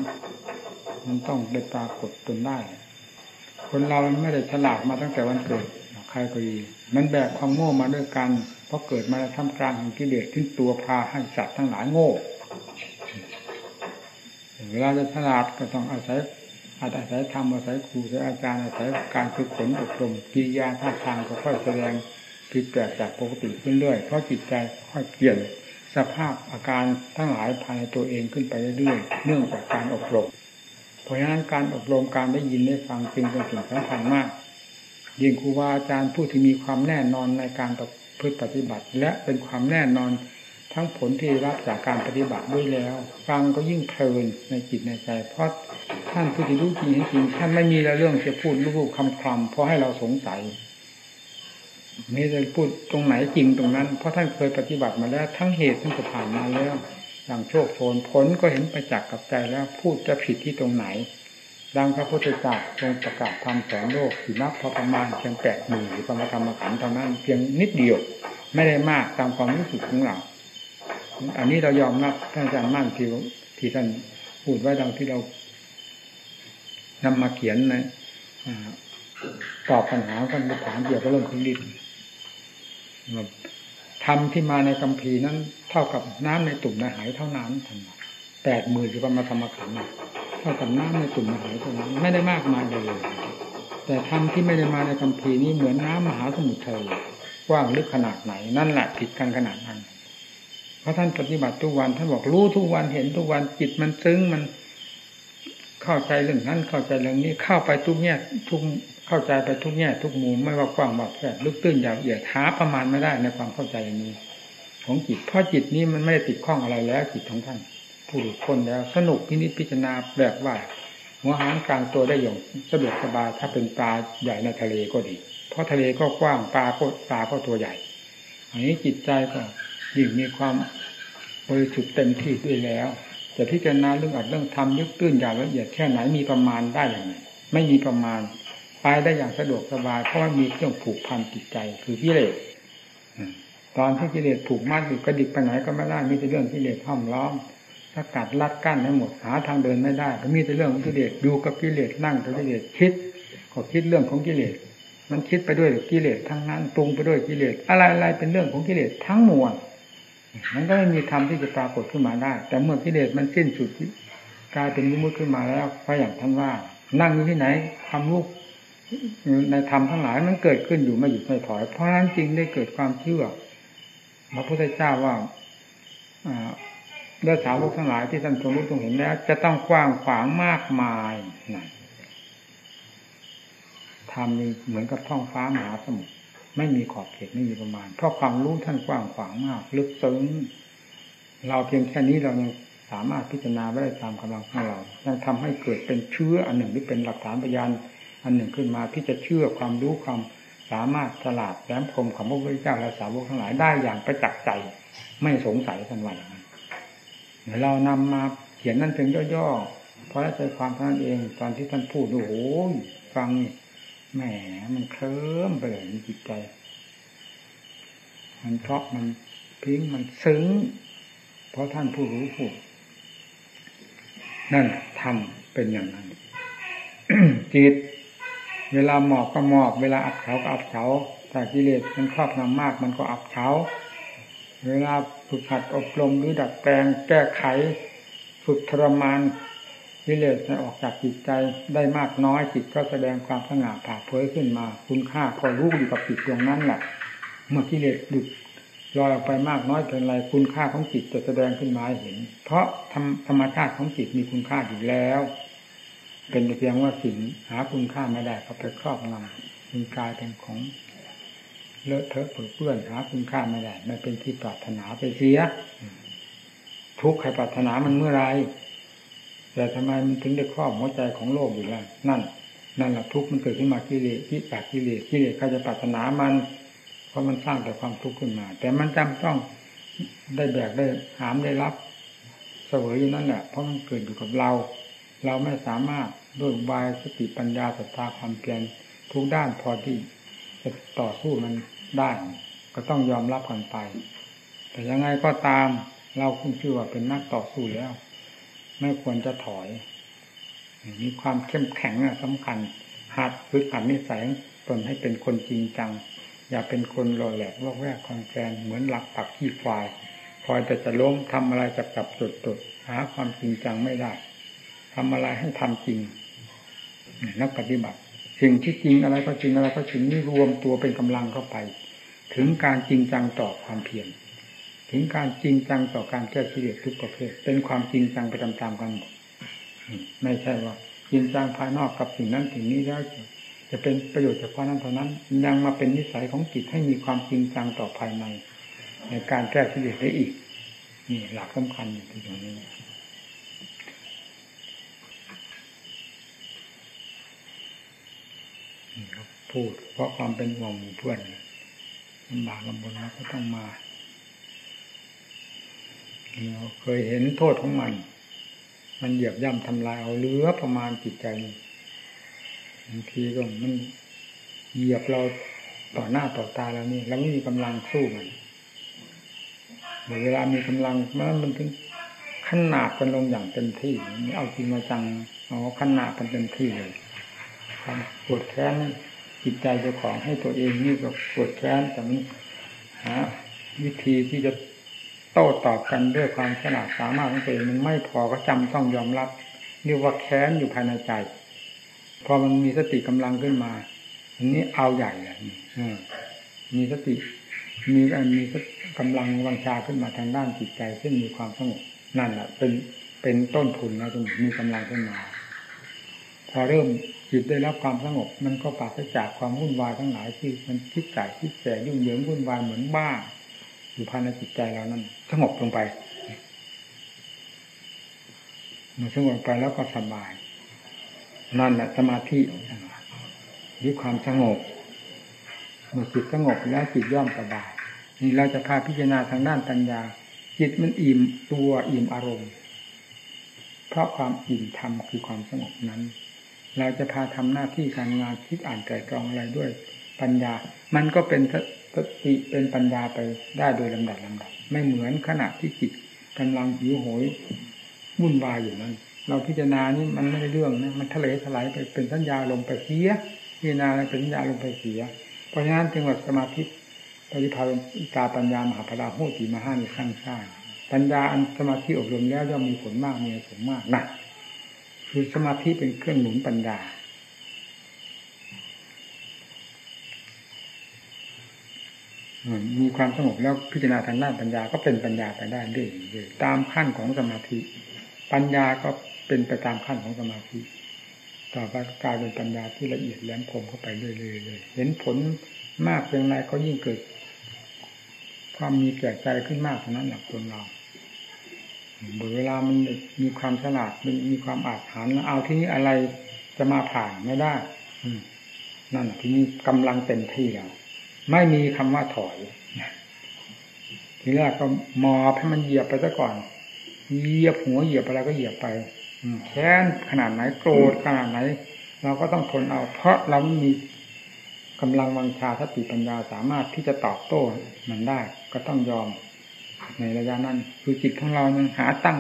Speaker 2: มันต้องได้ปรากฏตนได้ คนเราไม่ได้ฉลาดมาตั้งแต่วันเกิดใครก็ดีมันแบกความโง่มาด้วยกันเพราะเกิดมาทำกลางของกิเลสขึ้นตัวพาให้สัตว์ทั้งหลายโง่ เวลาจะฉลาดก็ต้องอาศัย อาศัยธรรมอาศัยครูอาศัยอาจารย์อาศัยการฝึกฝนอบรมกิริยาท่าทางก็ค่อยแสดงผิดแปลกจากปกติขึ้นเรื่อยเพราะจิตใจค่อยเปลี่ยนสภาพอาการทั้งหลายภายในตัวเองขึ้นไปเรื่อยๆเนื่องจากการอบรม เพราะฉะนั้นการอบรมการได้ยินได้ฟังจึงเป็นสิ่งสำคัญมาก ยิ่งครูบาอาจารย์ผู้ที่มีความแน่นอนในการพืชปฏิบัติ และเป็นความแน่นอน ทั้งผลที่รับจากการปฏิบัติด้วยแล้ว ฟังก็ยิ่งเพลินในจิตในใจ เพราะท่านผู้ที่รู้จริงจริงท่านไม่มีเรื่องจะพูดรูปคำคลำเพราะให้เราสงสัยไม่ได้พูดตรงไหนจริงตรงนั้น เพราะท่านเคยปฏิบัติมาแล้ว ทั้งเหตุทั้งผ่านมาแล้วอย่างโชคโชนผลก็เห็นประจักษ์กับใจแล้วพูดจะผิดที่ตรงไหน ดังพระพุทธเจ้าทรงประกาศทำสอนโลกสีนับพอประมาณเพียงแปดหมื่นหรือประมาณธรรมขันเท่านั้น เพียงนิดเดียว ไม่ได้มากตามความรู้สึกของเรา อันนี้เรายอมรับท่านอาจารย์มั่นที่ที่ท่านพูดไว้ดังที่เรานำมาเขียนในตอบปัญหากันถามเกี่ยวกับเรื่องของดินทำที่มาในกัมพีนั้น เท่ากับน้ำในตุ่มในหายเท่านั้นทันแปดหมื่นหรือประมาณธรรมขันเท่ากับน้ำในตุ่มในหายเท่านั้น ไม่ได้มากมายเลย แต่ทำที่ไม่ได้มาในกัมพีนี้เหมือนน้ำมหาสมุทรทะเลกว้างลึกขนาดไหน นั่นแหละผิดกันขนาดนั้น ราะท่านปฏิบัติทุกวันท่านบอกรู้ทุกวันเห็นทุกวันจิตมันซึ้งมัน เข้าใจเรื่องนั้นเข้าใจเรื่องนี้เข้าไปทุกแง่ทุกเข้าใจไปทุกแง่ทุกมุมไม่ว่ากว้างแบบแคบลึกตื้นยาวเหยียดหาประมาณไม่ได้ในความเข้าใจอย่างนี้ ของจิตเพราะจิตนี้มันไม่ได้ติดข้องอะไรแล้วจิตของท่าน ผู้หลุดพ้นแล้ว สนุกพินิจพิจารณาแบบว่า หัวหางกลางตัวได้อย่างสะดวกสบายถ้าเป็นปลาใหญ่ในทะเลก็ดี เพราะทะเลก็กว้างปลาก็ปลาก็ตัวใหญ่ อันนี้จิตใจก็ ยิ่งมีความบริสุทธิ์เต็มที่ด้วยแล้ว จะพิจารณาเรื่องอัดเรื่องทำยึกตื้นอย่างละเอียดแค่ไหนมีประมาณได้อย่างไรไม่มีประมาณไปได้อย่างสะดวกสบายเพราะว่ามีเครื่องผูกพันจิตใจคือกิเลสตอนที่กิเลสผูกมัดอยู่กระดิกไปไหนก็ไม่ได้มีแต่เรื่องกิเลสห้อมล้อมสกัดลัดกั้นให้หมดหาทางเดินไม่ได้ก็มีแต่เรื่องของกิเลสอยู่กับกิเลสนั่งกับกิเลสคิดก็คิดเรื่องของกิเลสมันคิดไปด้วยกิเลสทั้งนั้นปรุงไปด้วยกิเลสอะไรอะไรเป็นเรื่องของกิเลสทั้งมวล มันก็ไม่มีธรรมที่จะปรากฏขึ้นมาได้ แต่เมื่อกิเลสมันสิ้นสุดกลายเป็นมุมุขึ้นมาแล้วพราะอย่างท่านว่า นั่งอยู่ที่ไหนความรู้ในธรรมทั้งหลายมันเกิดขึ้นอยู่ไม่หยุดไม่ถอย เพราะฉะนั้นจริงได้เกิดความเชื่อพระพุทธเจ้าว่าเลือดสาวกทั้งหลายที่ท่านทรงรู้ทรงเห็นแล้ว จะต้องกว้างขวางมากมายนั่นทำเหมือนกับท้องฟ้ามหาสมุทร ไม่มีขอบเขตไม่มีประมาณ เพราะความรู้ท่านกว้างขวางมาก ลึกซึ้ง เราเพียงแค่นี้เรายังสามารถพิจารณาได้ตามกำลังของเรายังทำให้เกิดเป็นเชื้ออันหนึ่งที่เป็นหลักฐานพยานอันหนึ่งขึ้นมาที่จะเชื่อความรู้ความสามารถฉลาดแหลมคมของพระพุทธเจ้าและสาวกทั้งหลายได้อย่างประจักษ์ใจ ไม่สงสัยทันวันเรานำมาเขียนนั่นเพียงย่อๆเพราะใจความท่านเอง ตอนที่ท่านพูดโอ้โหฟัง แหมมันเคลิ้มไปเลยจิตใจ มันเพราะมันพิ้งมันซึ้ง เพราะท่านผู้รู้พูดนั่นทำเป็นอย่างนั้นจิตเวลาหมอบก็หมอบ เวลาอับเฉาก็อับเฉาแต่กิเลสมันครอบงำมาก มันก็อับเฉาเวลาฝึกหัดอบรมหรือดัดแปลงแก้ไข ฝึกทรมาน กิเลสออกจากจิตใจได้มากน้อยจิตก็แสดงความสง่าผ่าเผยขึ้นมา คุณค่าพอรู้อยู่กับจิตดวงนั้นแหละเมื่อกิเลสดุดลอยออกไปมากน้อยเป็นไรคุณค่าของจิตจะแสดงขึ้นมาหเห็น เพราะธรรมธรมชาติของจิตมีคุณค่าอยู่แล้ว เป็นเพียงว่าสิ่งหาคุณค่าไม่ได้ก็ไปครอบงำมันกลายเป็นของเลอะเทอะเปื้อนหาคุณค่าไม่ได้ไม่เป็นที่ปรารถนาไปเสียทุกข์ใครปรารถนามันเมื่อไร แต่ทำไมมันถึงได้ครอบหัวใจของโลกอยู่ล่ะนั่น นั่นแหละทุกข์มันเกิดขึ้นมากิเลสที่จากกิเลสกิเลสใครจะปรารถนามัน เพราะมันสร้างแต่ความทุกข์ขึ้นมา แต่มันจำต้องได้แบกได้หามได้รับเสวยอยู่นั่นแหละ เพราะมันเกิดอยู่กับเรา เราไม่สามารถด้วยบายสติปัญญาศรัทธาความเพียรทุกด้านพอที่จะต่อสู้มันได้ก็ต้องยอมรับกันไป แต่ยังไงก็ตามเราคุณชื่อว่าเป็นนักต่อสู้แล้ว ไม่ควรจะถอย มีความเข้มแข็งสำคัญหัดฝึกหัดนิสัยตนให้เป็นคนจริงจัง อย่าเป็นคนหล่อแหลกวอกแวกคอนแกนเหมือนหลักปักขี้ควายคอยแต่จะล้มทำอะไรจะกลับจุดจดหาความจริงจังไม่ได้ทำอะไรให้ทำจริงนักปฏิบัติ สิ่งที่จริงอะไรก็จริงอะไรก็จริงนี่รวมตัวเป็นกำลังเข้าไป ถึงการจริงจังต่อความเพียร ถึงการจริงจังต่อการแก้กิเลสทุกประเภท เป็นความจริงจังไปตามๆกันหมดไม่ใช่ว่าจริงจังภายนอกกับสิ่งนั้นสิ่งนี้แล้วจะเป็นประโยชน์เฉพาะนั้นเท่านั้น ยังมาเป็นนิสัยของจิตให้มีความจริงจังต่อภายใน ในการแก้กิเลสได้อีก นี่หลักสำคัญอยู่ที่ตรงนี้พูดเพราะความเป็นห่วงหมู่เพื่อนลำบากลำบนแล้วก็ต้องมา เราเคยเห็นโทษของมัน มันเหยียบย่ำทำลายเอาเลือประมาณจิตใจบางทีก็มันเหยียบเราต่อหน้าต่อตาแล้วนี่เราไม่มีกำลังสู้มันเวลามีกำลังมันมันถึงขนาดกันลงอย่างเต็มที่เอาจริงมาจังเอาขนาดกันเต็มที่เลยความปวดแค้นจิตใจเจ้าของให้ตัวเองนี่ก็ปวดแค้นแต่มันหาวิธีที่จะ โต้ตอบกันด้วยความฉลาดสามารถของตัวเองมันไม่พอก็จำต้องยอมรับเรียกว่าแค้นอยู่ภายในใจ พอมันมีสติกำลังขึ้นมาอันนี้เอาใหญ่เลยมีสติ มีมีกำลังวังชาขึ้นมาทางด้านจิตใจซึ่งมีความสงบนั่นแหละเป็นเป็นต้นทุนนะจนมีกำลังขึ้นมา พอเริ่มจิตได้รับความสงบ มันก็ปราศจากความวุ่นวายทั้งหลายที่มันคิดใส่คิดแสยุ่งเหยิงวุ่นวายเหมือนบ้า อยู่ภายในจิตใจเรานั้นสงบลงไปมันสงบไปแล้วก็สบาย นั่นแหละสมาธิหรือความสงบเมื่อจิตสงบแล้วจิตย่อมสบาย นี่เราจะพาพิจารณาทางด้านปัญญา จิตมันอิ่มตัวอิ่มอารมณ์ เพราะความอิ่มธรรมคือความสงบนั้น เราจะพาทำหน้าที่การงานคิดอ่านแต่กรองอะไรด้วยปัญญา มันก็เป็น สติเป็นปัญญาไปได้โดยลำดับลำดับไม่เหมือนขณะที่จิตกำลังหิวโหยวุ่นวายอยู่นั้น เราพิจารณานี่มันไม่ได้เรื่องนะมันทะเลถลายไปเป็นสัญญาลงไปเสียพิจารณาเป็นสัญญาลงไปเสีย เพราะฉะนั้นจึงว่าสมาธิปฏิภาณตาปัญญามหาพลาโหติมาห้ามีสร้งสร้างปัญญาอันสมาธิอบรมแล้วย่อมมีผลมากมีผลมากนะคือสมาธิเป็นเครื่องหนุนปัญญา มีความสงบแล้วพิจารณาทางด้านปัญญาก็เป็นปัญญาไปได้เรื่อยๆตามขั้นของสมาธิ ปัญญาก็เป็นไปตามขั้นของสมาธิ ต่อไปกลายเป็นปัญญาที่ละเอียดแหลมคมเข้าไปเรื่อยๆเลยเห็นผลมากเพียงไรก็ยิ่งเกิด ความมีแก่ใจขึ้นมากเท่านั้นแหละคนเราเวลามันมีความฉลาดมันมีความอาจหารเอาที่นี้อะไรจะมาผ่านไม่ได้อืนั่นที่นี้กำลังเต็มที่แล้ว ไม่มีคำว่าถอยทีแรกก็มอบให้มันเหยียบไปซะก่อน เหยียบหัวเหยียบอะไรก็เหยียบไปแค้นขนาดไหนโกรธขนาดไหน เราก็ต้องทนเอา เพราะเรามีกำลังวังชาสติปัญญาสามารถที่จะตอบโต้มันได้ ก็ต้องยอม ในระยะนั้น คือจิตของเรายังหาตั้ง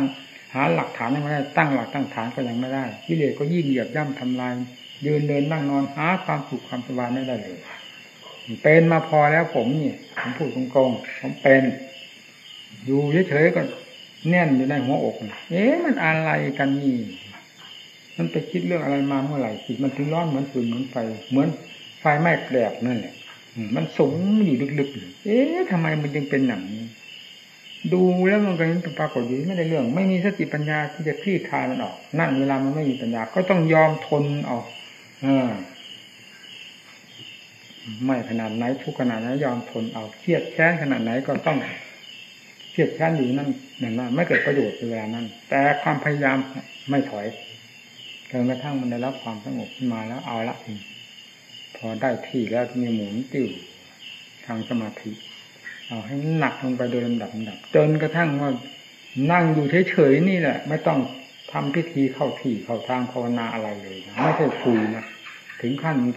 Speaker 2: หาหลักฐานยังไม่ได้ตั้งหลักตั้งฐานก็ยังไม่ได้วิเลก็ยิ่งเหยียบย่ำทำลายยืนเดินนั่งนอนหาความสุขความสบายไม่ได้เลย เป็นมาพอแล้วผมนี่ผมพูดตรงๆผมเป็น อยู่เฉยๆก็แน่นอยู่ในหัวอกเอ๊ะมันอะไรกันนี่มันไปคิดเรื่องอะไรมาเมื่อไหร่จิตมันถึงร้อนเหมือนฟืนเหมือนไฟ เหมือนไฟไหม้แกลบนั่นแหละมันสูงอยู่ลึกๆเอ๊ะทำไมมันยังเป็นอย่างนี้ดูแล้วมันก็ปรากฏอยู่ไม่ได้เรื่อง ไม่มีสติปัญญาที่จะคลี่คลายมันออก นั่นเวลามันไม่มีปัญญาก็ต้องยอมทนออกเออ ไม่ขนาดไหนทุกขนาดไหนยอมทนเอาเครียดแค้นขนาดไหนก็ต้องเครียดแค้นอยู่นั่นนั่นว่าไม่เกิดประโยชน์เวลานั้น แต่ความพยายามไม่ถอยจนกระทั่งมันได้รับความสงบขึ้นมาแล้วเอาละพอได้ที่แล้วมีหมุนติ้วทางสมาธิเอาให้หนักลงไปโดยลำดับลำดับจนกระทั่งว่านั่งอยู่เฉยๆนี่แหละ ไม่ต้องทำพิธีเข้าที่เข้าทางภาวนาอะไรเลย ไม่ใช่คุยนะถึงขั้นมัน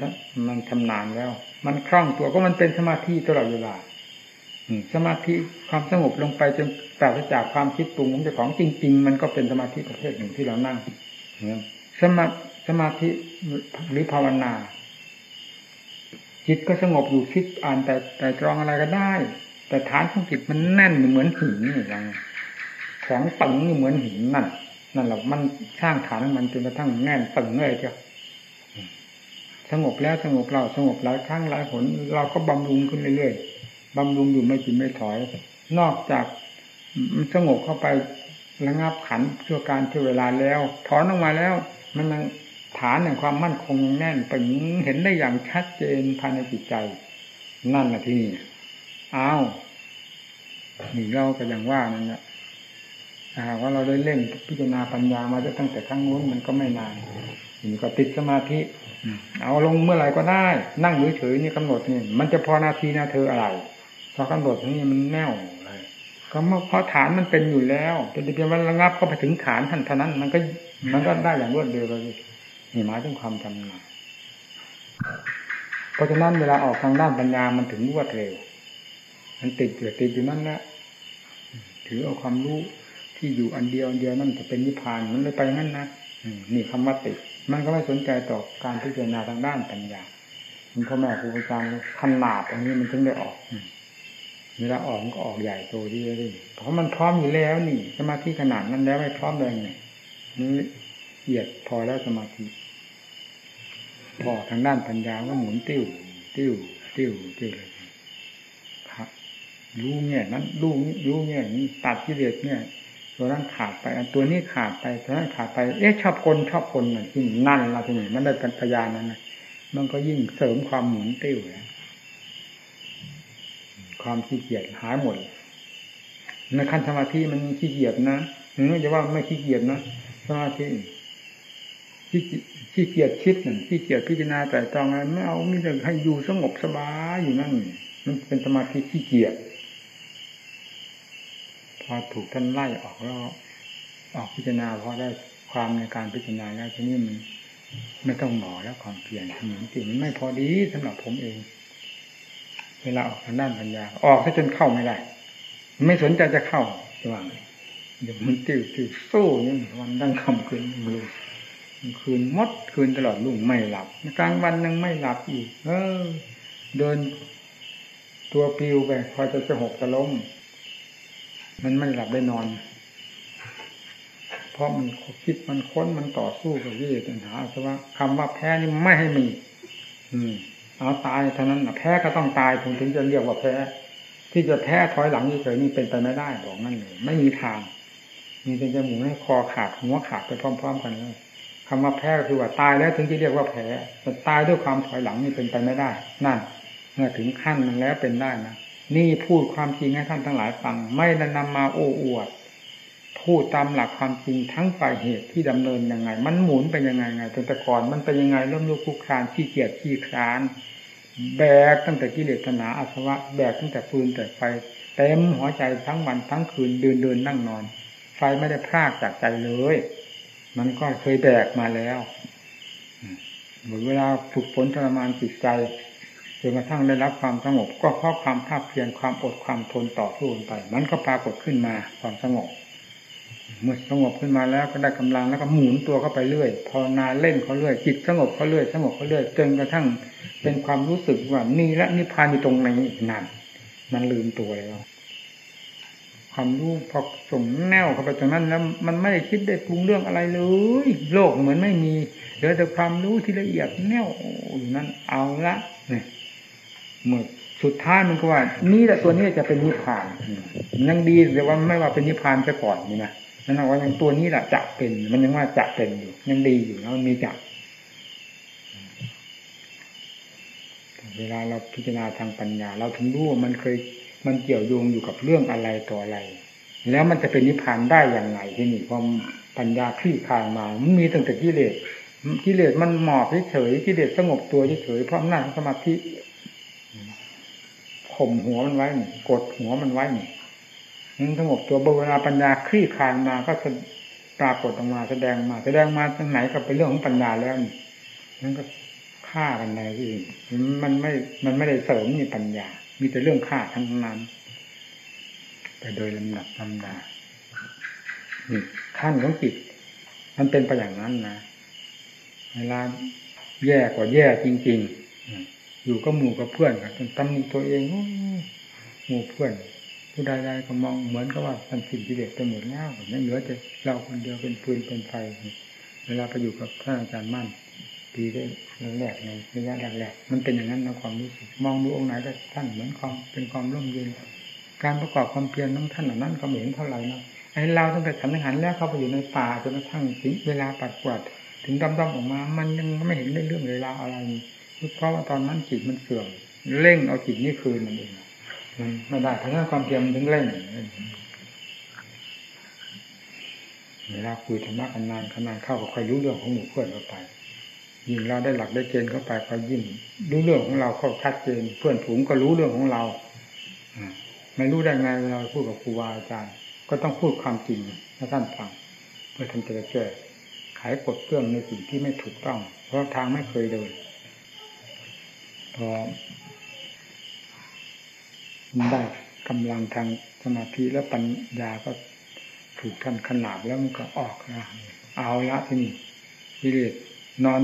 Speaker 2: มันชำนาญแล้ว มันคล่องตัวก็มันเป็นสมาธิตลอดเวลาสมาธิความสงบลงไปจนปราศจากความคิดปรุงของเจ้าของจริง ๆ มันก็เป็นสมาธิประเภทหนึ่งที่เรานั่งสมาสมาธิหรือภาวนา จิตก็สงบอยู่คิดอ่านแต่แต่ตรองอะไรก็ได้ แต่ฐานของจิตมันแน่นเหมือนหินอย่างแข็งตึงเหมือนหินนั่นนั่นแหละมันสร้างฐานมันจนกระทั่งแน่นตึงเลยเจ้า สงบแล้วสงบเราสงบหลายครั้งหลายผล เราก็บำรุงขึ้นเรื่อยๆบำรุงอยู่ไม่จินไม่ถอย นอกจากสงบเข้าไประงับขันชั่วการชั่วเวลาแล้วถอนออกมาแล้ว มันยังฐานแห่งความมั่นคงยังแน่นเปึงเห็นได้อย่างชัดเจนภายในจิตใจ นั่นแหละที่นี่อ้าวหนึ่งเราก็อย่างว่านั่นแหละหากว่าเราได้เล่นพิจารณาปัญญามาตั้งแต่ครั้งนู้นมันก็ไม่นานนี่ก็ติดสมาธิ เอาลงเมื่อไหร่ก็ได้ นั่งเฉยๆนี่กำหนดนี่มันจะพอนาทีนาเธออะไรพอกำหนดนี้มันแน่วเลยก็เพราะฐานมันเป็นอยู่แล้วเป็นเพียงว่าระงับก็ไปถึงฐานท่านเท่านั้น มันก็มันก็ได้อย่างรวดเร็วเลยนี่หมายถึงความจำนาเพราะฉะนั้นเวลาออกทางด้านปัญญามันถึงรวดเร็ว มันติดอยู่ติดอยู่นั่นแหละถือเอาความรู้ที่อยู่อันเดียวอันเดียวนั่นจะเป็นนิพพานมันเลยไปงั้นนะนี่คำว่าติด มันก็ไม่สนใจต่อการพิจารณาทางด้านปัญญามันพ่อแม่ครูอาจารย์ขนาดอันนี้มันถึงได้ออกเวลาออกมันก็ออกใหญ่โตดีเลยเพราะมันพร้อมอยู่แล้วนี่ สมาธิขนาดนั้นแล้วไม่พร้อมเลยไงนี่เหยียดพอแล้วสมาธิพอทางด้านปัญญาก็หมุนติ้ว ติ้ว ติ้ว ติ้วเลยครับรู้เนี่ยนั้นรู้รู้เนี่ยนี้ตัดกิเลสเนี่ย ตัวนั้นขาดไปตัวนี้ขาดไปตัวนั้นขาดไป เอ๊ะชอบคนชอบคนที่นั่นเราที่นี่มันได้เป็นพยานนั้นนะมันก็ยิ่งเสริมความหมุนติ้วนะความขี้เกียจหายหมดในขั้นสมาธิมันมีขี้เกียจนะไม่จะว่าไม่ขี้เกียจนะสมาธิขี้ขี้เกียจคิดนั่นขี้เกียจพิจารณาแต่ตองอะไรไม่เอามีแต่ให้อยู่สงบสบายอยู่นั่นมันเป็นสมาธิขี้เกียจ อถูกท่านไล่ออกแล้วออกพิจารณาพอได้ความในการพิจารณาแล้วทีนี้มันไม่ต้องหมอแล้วความเปลี่ยนเหมือนจริงไม่พอดีสำหรับผมเอง เวลาออกทางด้านปัญญา ออกซะจนเข้าไม่ได้ ไม่สนใจจะเข้าจะหว่างเดี๋ยวมันติวติวสู้นี่วันดังคำคืนมือคืนมดคืนตลอดลุ่งไม่หลับกลางวันยังไม่หลับอีก เออ เดิน ตัวปิวไปพอจะจะหกจะล้ม มันไม่หลับได้นอน เพราะมันคิดมันค้นมันต่อสู้กับวิเศษปัญหาเพราะว่าคำว่าแพ้นี่ไม่ให้มี อืมเอาตายเท่านั้นแพ้ก็ต้องตายถึงถึงจะเรียกว่าแพ้ ที่จะแพ้ถอยหลังเฉยนี่เป็นไปไม่ได้บอกนั่นเลยไม่มีทางมีแต่จะหมุนให้คอขาดหัวขาดไปพร้อม ๆ กันเลยคำว่าแพ้ก็คือว่าตายแล้วถึงจะเรียกว่าแพ้แต่ตายด้วยความถอยหลังนี่เป็นไปไม่ได้ นั่นเมื่อถึงขั้นนั้นแล้วเป็นได้นะ นี่พูดความจริงให้ท่านทั้งหลายฟัง ไม่ได้นำมาโอ้อวด พูดตามหลักความจริงทั้งฝ่ายเหตุที่ดำเนินยังไง มันหมุนไปยังไงไงแต่ก่อนมันเป็นยังไงเริ่มลุกคุกคานขี้เกียจขี้คลาน แบกตั้งแต่กิเลสนาอาสวะ แบกตั้งแต่ฟืนแต่ไฟเต็มหัวใจทั้งวันทั้งคืนเดินเดินนั่งนอน ไฟไม่ได้พรากจากใจเลย มันก็เคยแบกมาแล้วเหมือนเวลาฝึกฝนทรมานจิตใจ จนกระทั่งได้รับความสงบ ก็เพราะความภาคเพียรความอดความทนต่อสู้ไป มันก็ปรากฏขึ้นมาความสงบ เมื่อสงบขึ้นมาแล้วก็ได้กำลังแล้วก็หมุนตัวเข้าไปเรื่อยพอนาเล่นเขาเรื่อยจิตสงบเขาเรื่อยสงบเขาเรื่อยจนกระทั่งเป็นความรู้สึกว่านี่และนิพพานอยู่ตรงไหนนั่นมันลืมตัวแล้วความรู้พอส่งแนวเข้าไปตรงนั้นแล้วมันไม่ได้คิดได้ปรุงเรื่องอะไรเลย โลกเหมือนไม่มีเหลือแต่ความรู้ที่ละเอียดแนวอยู่นั้นเอาละเนี่ย เมื่อสุดท้ายมันก็ว่า นี่แหละตัวนี้จะเป็นนิพพานยังดีแต่ว่าไม่ว่าเป็นนิพพานซะก่อนนี่นะนั่นว่ายังตัวนี้แหละจะเป็น มันยังว่าจะเป็นอยู่ยังดีอยู่แล้วมันมีจะเวลาเราพิจารณาทางปัญญา เราถึงรู้ว่ามันเคยมันเกี่ยวโยงอยู่กับเรื่องอะไรต่ออะไร แล้วมันจะเป็นนิพพานได้อย่างไรที่นี่พอปัญญาคลี่คลายมา มันมีตั้งแต่กิเลสกิเลสมันหมอบเฉยกิเลสสงบตัวเฉยเพราะอำนาจสมาธิ ข่มหัวมันไว้นี่กดหัวมันไว้นี่นั่นสงบตัวเวลาปัญญาคลี่คลายมาก็ปรากฏออกมาแสดงมา แสดงมาตรงไหนก็เป็นเรื่องของปัญญาแล้วนี่นั่นก็ฆ่ากันในที่มันไม่ มันไม่ได้เสริมนี่ปัญญา มีแต่เรื่องฆ่าทั้งนั้นไปโดยลำดับลำดาขั้นของจิตมันเป็นไปอย่างนั้นนะเวลาแย่กว่าแย่จริง ๆ อยู่ก็หมู่กับเพื่อนกันตำหนิตัวเองหมู่เพื่อน ผู้ใดๆก็มองเหมือนกับว่ามันสิ่งที่เด็กไปหมดแล้วไม่เหลือแต่เราคนเดียวเป็นปืนเป็นไฟเวลาไปอยู่กับท่านอาจารย์มั่นปีได้แรกในระยะแรกๆมันเป็นอย่างนั้นนะความรู้สึกมองดูองค์ไหนก็ท่านเหมือนความเป็นความร่มเย็นการประกอบความเพียรของท่านเหล่านั้นก็เหมือนเท่าไหร่นะไอ้เราตั้งแต่ฉันหันแล้วเข้าไปอยู่ในป่าจนกระทั่งถึงเวลาปัดกวาดถึงดำๆออกมา มันยังไม่เห็นเรื่องเวลาอะไร เพราะว่าตอนนั้นจิตมันเสื่อมเร่งเอาจิตนี่คืนมันเองมันไม่ได้ทั้งนั้นความเพียรมันถึงเร่งเวลาคุยธรรมะกันนานขนานเข้าก็ค่อยรู้เรื่องของหมู่เพื่อนเข้าไปยิ่งเราได้หลักได้เกณฑ์เข้าไปก็ยิ่งรู้เรื่องของเราเข้าชัดเจนเพื่อนฝูงก็รู้เรื่องของเราไม่รู้ได้ไงเวลาพูดกับครูบาอาจารย์ ก็ต้องพูดความจริงให้ท่านฟังเพื่อทำจะแก้ไขกดเครื่องในสิ่งที่ไม่ถูกต้อง เพราะทางไม่เคยเดิน พอได้กำลังทางสมาธิและปัญญาก็ถูกท่านขนาบแล้วมันก็ออกนะเอาละที่นี่กิเลสนอน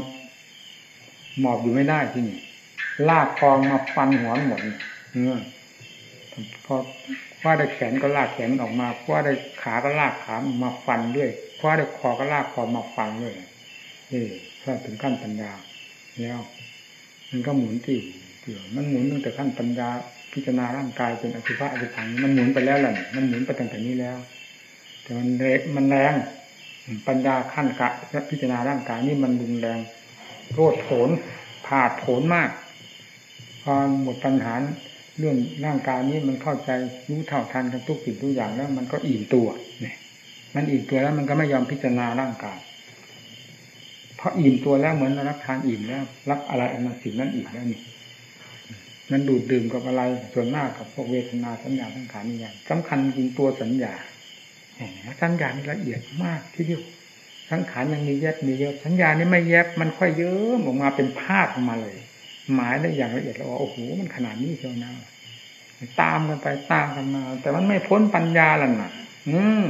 Speaker 2: หมอบอยู่ไม่ได้ที่นี่ลากคองมาฟันหัวหมดเนื้อพอว่าได้แขนก็ลากแขนออกมาว่าได้ขาก็ลากขามาฟันด้วยว่าได้คอก็ลากคอมาฟันด้วยนี่เพื่อถึงขั้นปัญญาแล้ว มันก็หมุนที่เกี่ยวมันหมุนตั้งแต่ขั้นปัญญาพิจารณาร่างกายเป็นอสุภะอสุพังมันหมุนไปแล้วแหละมันหมุนไปตั้งแต่นี้แล้ว แต่มันเละมันแรงปัญญาขั้นกะพิจารณาร่างกายนี่มันรุนแรงโรดโผนผาดโผนมากพอหมดปัญหาเรื่องร่างกายนี้มันเข้าใจรู้เท่าทันกันทุกสิ่งทุกอย่างแล้ว มันก็อิ่มตัวเนี่ยมันอิ่มตัวแล้วมันก็ไม่ยอมพิจารณาร่างกาย ราะอิ่มตัวแล้วเหมือนรับทานอิ่มแล้ว รับอะไรอมาสิ่งนั้นอิ่มแล้วนี่มันดูดดื่มกับอะไรส่วนมากกับพวกเวทนาสัญญาสังขารนี่อย่างสำคัญจริงตัวสัญญาสัญญานี่ละเอียดมากที่เดียวสังขารยังมีแยบมีเยอะสัญญานี่ไม่แยบมันค่อยเยิ้มออกมาเป็นภาพออกมาเลย หมายได้อย่างละเอียดแล้วโอ้โหมันขนาดนี้เชียวนะตามกันไปตามกันมา แต่มันไม่พ้นปัญญาล่ะนะอืม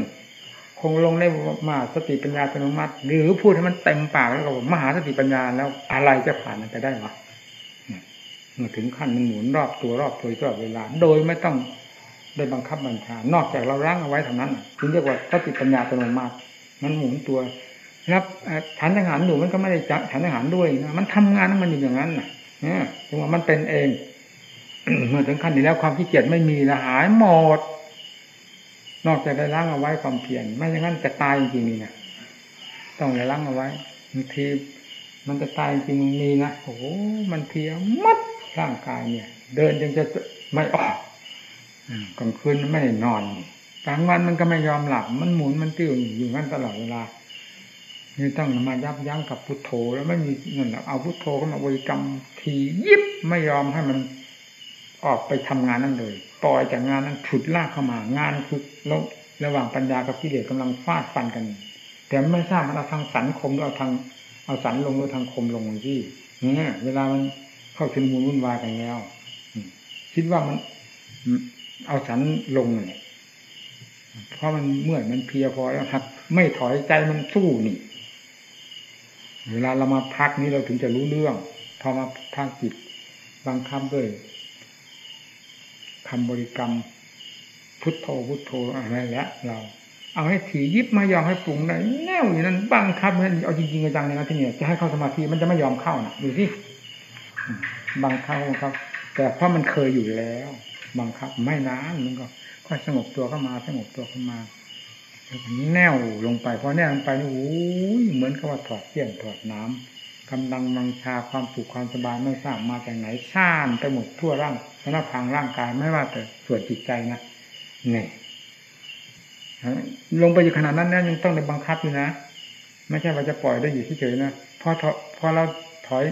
Speaker 2: คงลงได้มาสติปัญญาเป็นอนุมัติหรือพูดให้มันเต็มปากแล้วก็มหาสติปัญญาแล้วอะไรจะผ่านมันไปได้วะเมื่อถึงขั้นมันหมุนรอบตัวรอบตัวตลอดเวลา โดยไม่ต้องได้บังคับบัญชา นอกจากเราล้างเอาไว้เท่านั้นถึงเรียกว่าสติปัญญาเป็นอนุมัติมันหมุนตัวรับฉันทหารอยู่มันก็ไม่ได้จัฉันทหารด้วยนะมันทำงานของมันอยู่อย่างนั้นนะเนี่ยถึงว่ามันเป็นเองเมื่อถึงขั้นนี้แล้วความขี้เกียจไม่มีละหายหมด นอกจากได้ล้างเอาไว้ความเพียรไม่อย่างนั้นจะตายจริงๆนี่นะต้องได้ล้างเอาไว้บางทีมันจะตายจริงมีนะโอ้โหมันเพียมัดร่างกายเนี่ย เดินยังจะไม่ออกกลางคืนไม่ได้นอนกลางวันมันก็ไม่ยอมหลับ มันหมุนมันติ้วอยู่งั้นตลอดเวลานี่ต้องมายับยั้งกับพุทโธ แล้วไม่มีเงินเอาพุทโธก็มาบริกรรมทียิบไม่ยอมให้มันออกไปทำงานนั่นเลย ปล่อยจากงานนั้นฉุดลากเข้ามา งานคือระระหว่างปัญญากับกิเลสกำลังฟาดฟันกัน แต่ไม่ทราบมันเอาทางสันคมหรือเอาทางเอาสันลงหรือทางคมลงที่เนี่ยเวลามันเข้าถึงมูลวุ่นวายกันแล้วคิดว่ามันเอาสันลงเนี่ยเพราะมันเมื่อยมันเพียพอแล้วครับไม่ถอยใจมันสู้นี่เวลาเรามาพักนี้เราถึงจะรู้เรื่อง พอมาทางจิตบางคำด้วย คำบริกรรม พุทโธพุทโธอะไรแล้วเราเอาให้ถียิบไม่ยอมให้ปรุงได้แน่วอย่างนั้นบังคับให้เอาจริงๆจังเลยนะที่เนี่ยจะให้เข้าสมาธิมันจะไม่ยอมเข้านะดูสิบังคับบังคับ แต่เพราะมันเคยอยู่แล้ว บังคับไม่นานมันก็ค่อยสงบตัวเข้ามาสงบตัวเข้ามาแน่วลงไปพอแน่วลงไปนี่โอ้ยเหมือนกับว่าถอดเสี้ยนถอดน้ำกำลังมังชาความสุขความสบายไม่ทราบมาจากไหนซ่านไปหมดทั่วร่าง สารพังร่างกายไม่ว่าแต่ส่วนจิตใจนะเนี่ยลงไปอยู่ขนาดนั้นแล้วยังต้องในบังคับอยู่นะไม่ใช่ว่าจะปล่อยได้อยู่เฉยๆนะพอพอเราถอย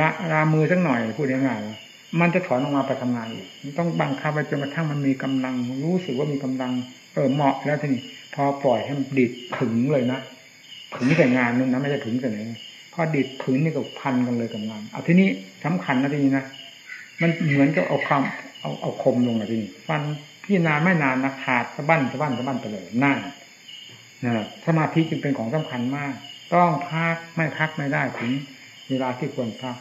Speaker 2: ละรามือสักหน่อยพูดง่ายๆมันจะถอนออกมาไปทำงานอีกต้องบังคับไปจนกระทั่งมันมีกำลัง รู้สึกว่ามีกำลัง เออเหมาะแล้วทีนี้พอปล่อยให้มันดิดถึงเลยนะถึงแต่งานนั่นนะไม่ใช่ถึงแต่ไหนพอดิดถึงนี่ก็พันกันเลยกับงานเอาทีนี้สำคัญนะทีนี้นะ มันเหมือนกับเอาความเอาเอาคมลงอะทีนี้ฟันพี่นานไม่นานนะขาดสะบั้นสะบั้นสะบั้นไปเลยนั่นนะสมาธิจึงเป็นของสำคัญมาก ต้องพักไม่พักไม่ได้ถึงเวลาที่ควรพัก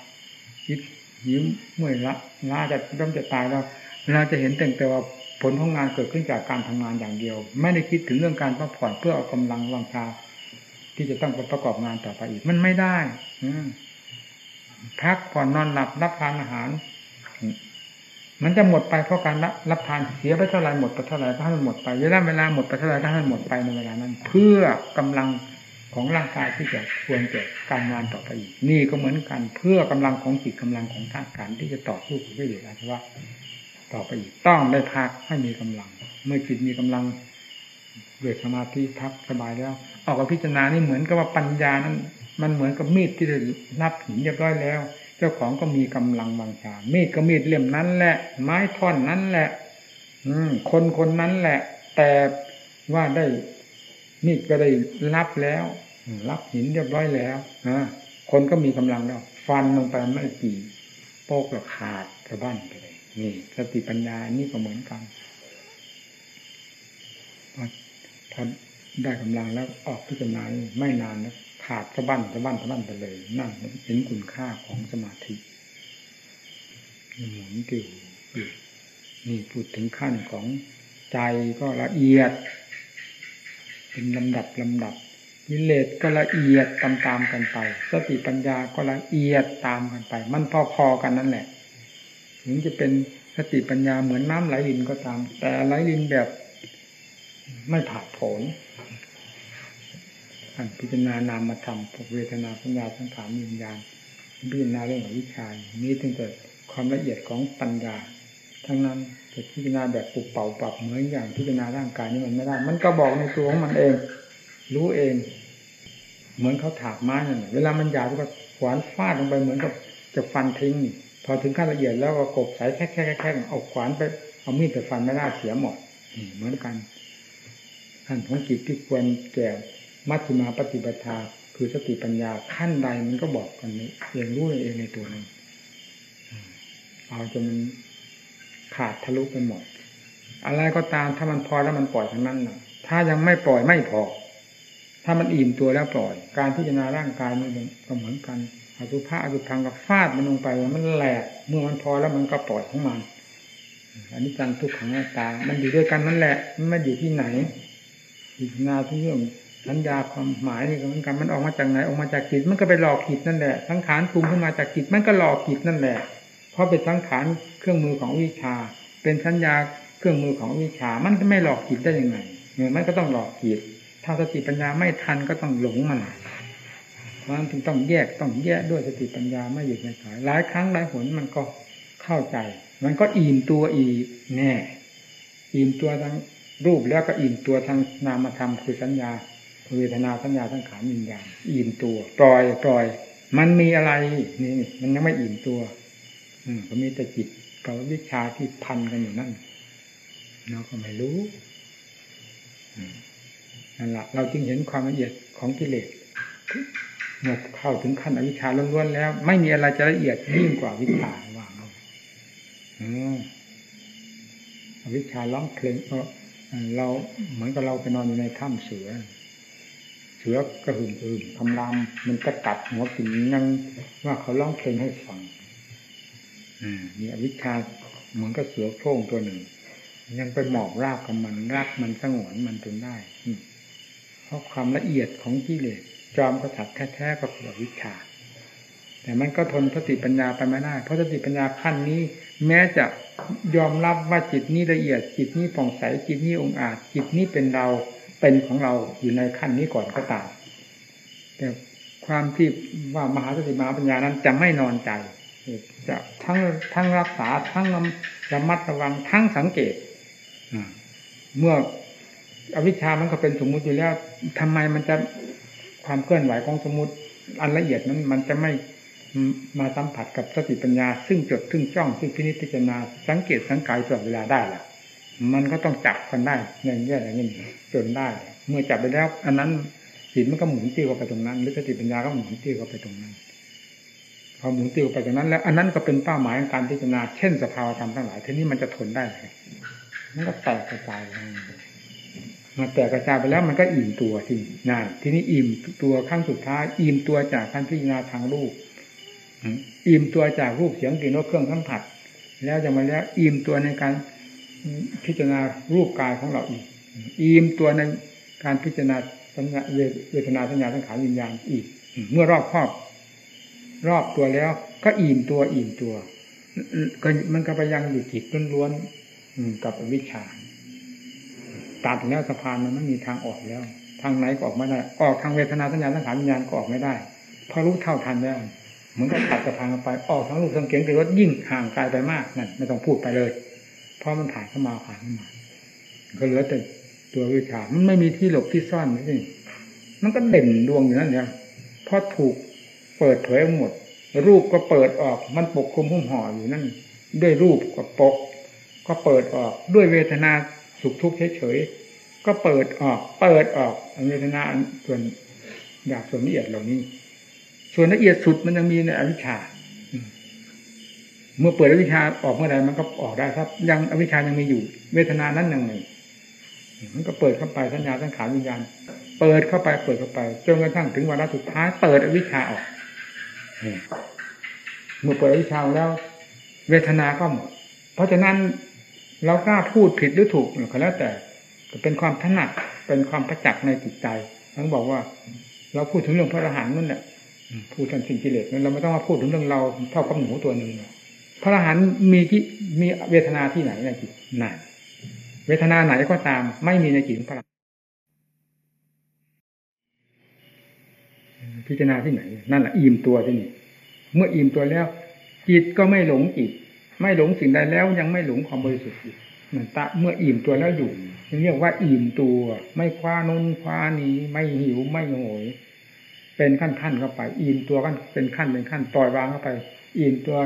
Speaker 2: คิดยิ้มเมื่อยละล้าจะต้องจะตายแล้วเราจะเห็นแต่แต่ว่าผลของงานเกิดขึ้นจากการทำงานอย่างเดียว ไม่ได้คิดถึงเรื่องการพักผ่อนเพื่อเอากำลังวังชา ที่จะต้องประกอบงานต่อไปอีกมันไม่ได้ อืพักผ่อนนอนหลับรับทานอาหาร มันจะหมดไปเพราะการรับรับทานเสียไปเท่าไรหมดไปเท่าไรก็ให้มันหมดไปเวลาเวลาหมดไปเท่าไรก็ให้มันหมดไปในเวลานั้น เพื่อกำลังของร่างกายที่จะควรแก่การงานต่อไปอีกนี่ก็เหมือนกันเพื่อกำลังของจิตกำลังของธาตุขันธ์ที่จะต่อสู้กับวิเลศอาสวะต่อไปอีกต้องได้พักให้มีกำลัง เมื่อจิตมีกำลังด้วยสมาธิพักสบายแล้ว ออกกับพิจารณานี่เหมือนกับว่าปัญญานั้น มันเหมือนกับมีดที่ได้นับหินเรียบร้อยแล้ว เจ้าของก็มีกำลังบางชามีดก็มีดเล่มนั้นแหละ ไม้ท่อนนั้นแหละ อืม คนคนนั้นแหละ แต่ว่าได้มีดก็ได้รับแล้วรับหินเรียบร้อยแล้วนะคนก็มีกำลังแล้ว ฟันลงไปไม่กี่โป๊กแล้วขาดกระบ้านไปเลยนี่สติปัญญานี่ก็เหมือนกันพอได้กำลังแล้วออกพิจารณาไม่นานนะ ขาดสะบั้นสะบั้นสะบั้นไปเลย นั่นเห็นคุณค่าของสมาธิหมุนติวนี่พูดถึงขั้นของใจก็ละเอียด เป็นลำดับลำดับกิเลสก็ละเอียดตามๆกันไป สติปัญญาก็ละเอียดตามกันไป มันพอๆกันนั่นแหละ ถึงจะเป็นสติปัญญาเหมือนน้ำไหลลินก็ตาม แต่ไหลลินแบบไม่ผ่าผล อันพิจารณานามธรรมพวกเวทนาสัญญาสังขารวิญญาณพิจารณาเรื่องของวิชานี้ถึงเกิดความละเอียดของปัญญา ทั้งนั้นจะพิจารณาแบบปุบเป่าปรับเหมือนอย่างพิจารณาร่างกายนี่มันไม่ได้ มันก็บอกในตัวของมันเอง รู้เอง เหมือนเขาถากไม้นั่นเวลามันยาบก็ขวานฟาดลงไปเหมือนกับจะฟันทิ้งพอถึงขั้นละเอียดแล้วก็กบสายแค่แค่แค่เอาขวานไปเอามีดไปฟันไม่ได้เสียหมดเหมือนกันขั้นของจิตที่ควรแก่ มัชฌิมาปฏิปทาคือสติปัญญาขั้นใดมันก็บอกกันนี้เองรู้เองในตัวนั้นเอาจนมันขาดทะลุไปหมด อะไรก็ตามถ้ามันพอแล้วมันปล่อยทั้งนั้นนะถ้ายังไม่ปล่อยไม่พอ ถ้ามันอิ่มตัวแล้วปล่อย การพิจารณาร่างกายมันก็เหมือนกันอสุภะอสุพังกับฟาดมันลงไปมันแหลกเมื่อมันพอแล้วมันก็ปล่อยของมันอันนี้การทุกขังหน้าตา มันอยู่ด้วยกันนั่นแหละ มันไม่อยู่ที่ไหนพิจารณาทุกเรื่อง สัญญาความหมายนี่ก็เหมือนกันมันออกมาจากไหนออกมาจากจิตมันก็ไปหลอกจิตนั่นแหละสังขารปรุงขึ้นมาจากจิตมันก็หลอกจิตนั่นแหละ เพราะเป็นสังขารเครื่องมือของวิชา เป็นสัญญาเครื่องมือของวิชา มันจะไม่หลอกจิตได้ยังไงเนี่ยมันก็ต้องหลอกจิตถ้าสติปัญญาไม่ทันก็ต้องหลงมันเพราะฉะนั้นจึงต้องแยกต้องแยกด้วยสติปัญญาไม่หยุดไม่ถอยหลายครั้งหลายหนมันก็เข้าใจ มันก็อิ่มตัวอีกแน่อิ่มตัวทั้งรูปแล้วก็อิ่มตัวทางนามธรรมคือสัญญา เวทนาสัญญาทั้งขามิญญาณอิ่มตัวปล่อยปล่อย มันมีอะไรนี่มันยังไม่อิ่มตัว อืมก็มีแต่จิตกับวิชาที่พันกันอยู่นั่นเราก็ไม่รู้นั่นแหละเราจึงเห็นความละเอียดของกิเลสเมื่อเข้าถึงขั้นอวิชชาล้วนๆแล้ว ไม่มีอะไรจะละเอียดยิ่งกว่าวิชาว่างเอาอวิชชาร้องเพลงก็เราเหมือนกับเราไปนอนอยู่ในถ้ำเสือ สือกระหึ่มกระหึ่มทำราม มันจะกัดหัวกินยังว่าเขาร้องเพลงให้ฟังอมีอวิชชาเหมือนกับเสือโคร่งตัวหนึ่ง ยังไปหมอบราบกับมันรักมันสงวนมันจนได้เพราะความละเอียดของกิเลสจอมกระถัดแท้ๆก็คือวิชา แต่มันก็ทนสติปัญญาไปไม่ได้เพราะสติปัญญาขั้นนี้ แม้จะยอมรับว่าจิตนี้ละเอียด จิตนี้ผ่องใสจิตนี้องอาจ จิตนี้เป็นเรา เป็นของเราอยู่ในขั้นนี้ก่อนก็ตามแต่ความที่ว่ามหาสติมหาปัญญานั้นจะไม่นอนใจจะทั้งทั้งรักษาทั้งระมัดระวังทั้งสังเกตเมื่ออวิชามันก็เป็นสมมุติอยู่แล้วทำไมมันจะความเคลื่อนไหวของสมมติอันละเอียดนั้นมันจะไม่มาสัมผัสกับสติปัญญา ซึ่งจดซึ่งจ้องซึ่งพินิจพิจารณาสังเกตสังกายตลอดเวลาได้ล่ะ มันก็ต้องจับกันได้ในแง่อย่างนี้จนได้ เมื่อจับไปแล้ว อันนั้นจิตมันก็หมุนติ้วเข้าไปตรงนั้น หรือสติปัญญาก็หมุนติ้วเข้าไปตรงนั้น พอหมุนติ้วไปตรงนั้น แล้ว อันนั้นก็เป็นเป้าหมายของการพิจารณาเช่นสภาวธรรมทั้งหลายทีนี้มันจะทนได้มันก็แตกกระจายมาแตกกระจายไปแล้วมันก็อิ่มตัวทีนั่นทีนี้อิ่มตัวขั้งสุดท้าย อิ่มตัวจากการพิจารณาทางรูปอิ่มตัวจากรูปเสียงกลิ่นรสเครื่องสัมผัส แล้วจะมาแล้วอิ่มตัวในการ พิจารณารูปกายของเราอีกอิ่มตัวในการพิจารณาสัญญาเวทนาสัญญาสังขารวิญญาณอีก เมื่อรอบครอบ รอบตัวแล้ว ก็อิ่มตัวอิ่มตัวก็มันก็ไปยังอยู่จิตล้วนๆกับวิชา ตัดแล้วสะพานมันไม่มีทางออกแล้ว ทางไหนก็ออกไม่ได้ ออกทางเวทนาสัญญาสังขารวิญญาณก็ออกไม่ได้เพราะรู้เท่าทันแล้วมือนกับตัดกระพังไปออกทั้งลูกทั้งเกียงแต่รถยิ่งห่างไกลไปมากนั่นไม่ต้องพูดไปเลย ราะมันผ่านเข้ามาผ่านเข้ามา ก็เหลือแต่ตัววิชา มันไม่มีที่หลบที่ซ่อนนี่มันก็เด่นดวงอยู่นั่นเนี่ยพอถูกเปิดเผยหมด รูปก็เปิดออก มันปกคลุมหุ้มห่ออยู่นั่น ด้วยรูปก็ปก ก็เปิดออก ด้วยเวทนาสุขทุกข์เฉยๆ ก็เปิดออก เปิดออกเวทนาส่วนอยากส่วนละเอียดเหล่านี้ ส่วนละเอียดสุดมันยังมีในอวิชชา เมื่อเปิดอวิชชาออกเมื่อใดมันก็ออกได้ครับ ยังอวิชชายังมีอยู่ เวทนานั้นยังไงมันก็เปิดเข้าไปสัญญาสังขารวิญญาณเปิดเข้าไปเปิดเข้าไปจนกระทั่งถึงวาระสุดท้ายเปิดอวิชชาออกเมื่อเปิดอวิชชาแล้ว เวทนาก็หมดเพราะฉะนั้นเรากล้าพูดผิดหรือถูกก็แล้วแต่เป็นความถนัดเป็นความประจักษ์ในจิตใจทั้งบอกว่า เราพูดถึงเรื่องพระอรหันต์นั่นแหละพูดถึงสิ่งกิเลสเราไม่ต้องมาพูดถึงเรื่องเราเท่ากับหนูตัวหนึ่ง พระอรหันต์มีที่มีเวทนาที่ไหนในจิตไหนเวทนาไหนก็ตาม ไม่มีในจิตของพระพิจารณาที่ไหน นั่นแหละอิ่มตัวที่นี่ เมื่ออิ่มตัวแล้ว จิตก็ไม่หลงจิตไม่หลงสิ่งใดแล้ว ยังไม่หลงความบริสุทธิ์มันตะเมื่ออิ่มตัวแล้วอยู่เรียกว่าอิ่มตัว ไม่คว้านุนคว้านี้ไม่หิวไม่โหย เป็นขั้นขั้นเข้าไป อิ่มตัวกันเป็นขั้นเป็นขั้นปล่อยวางเข้าไป อิ่มตัว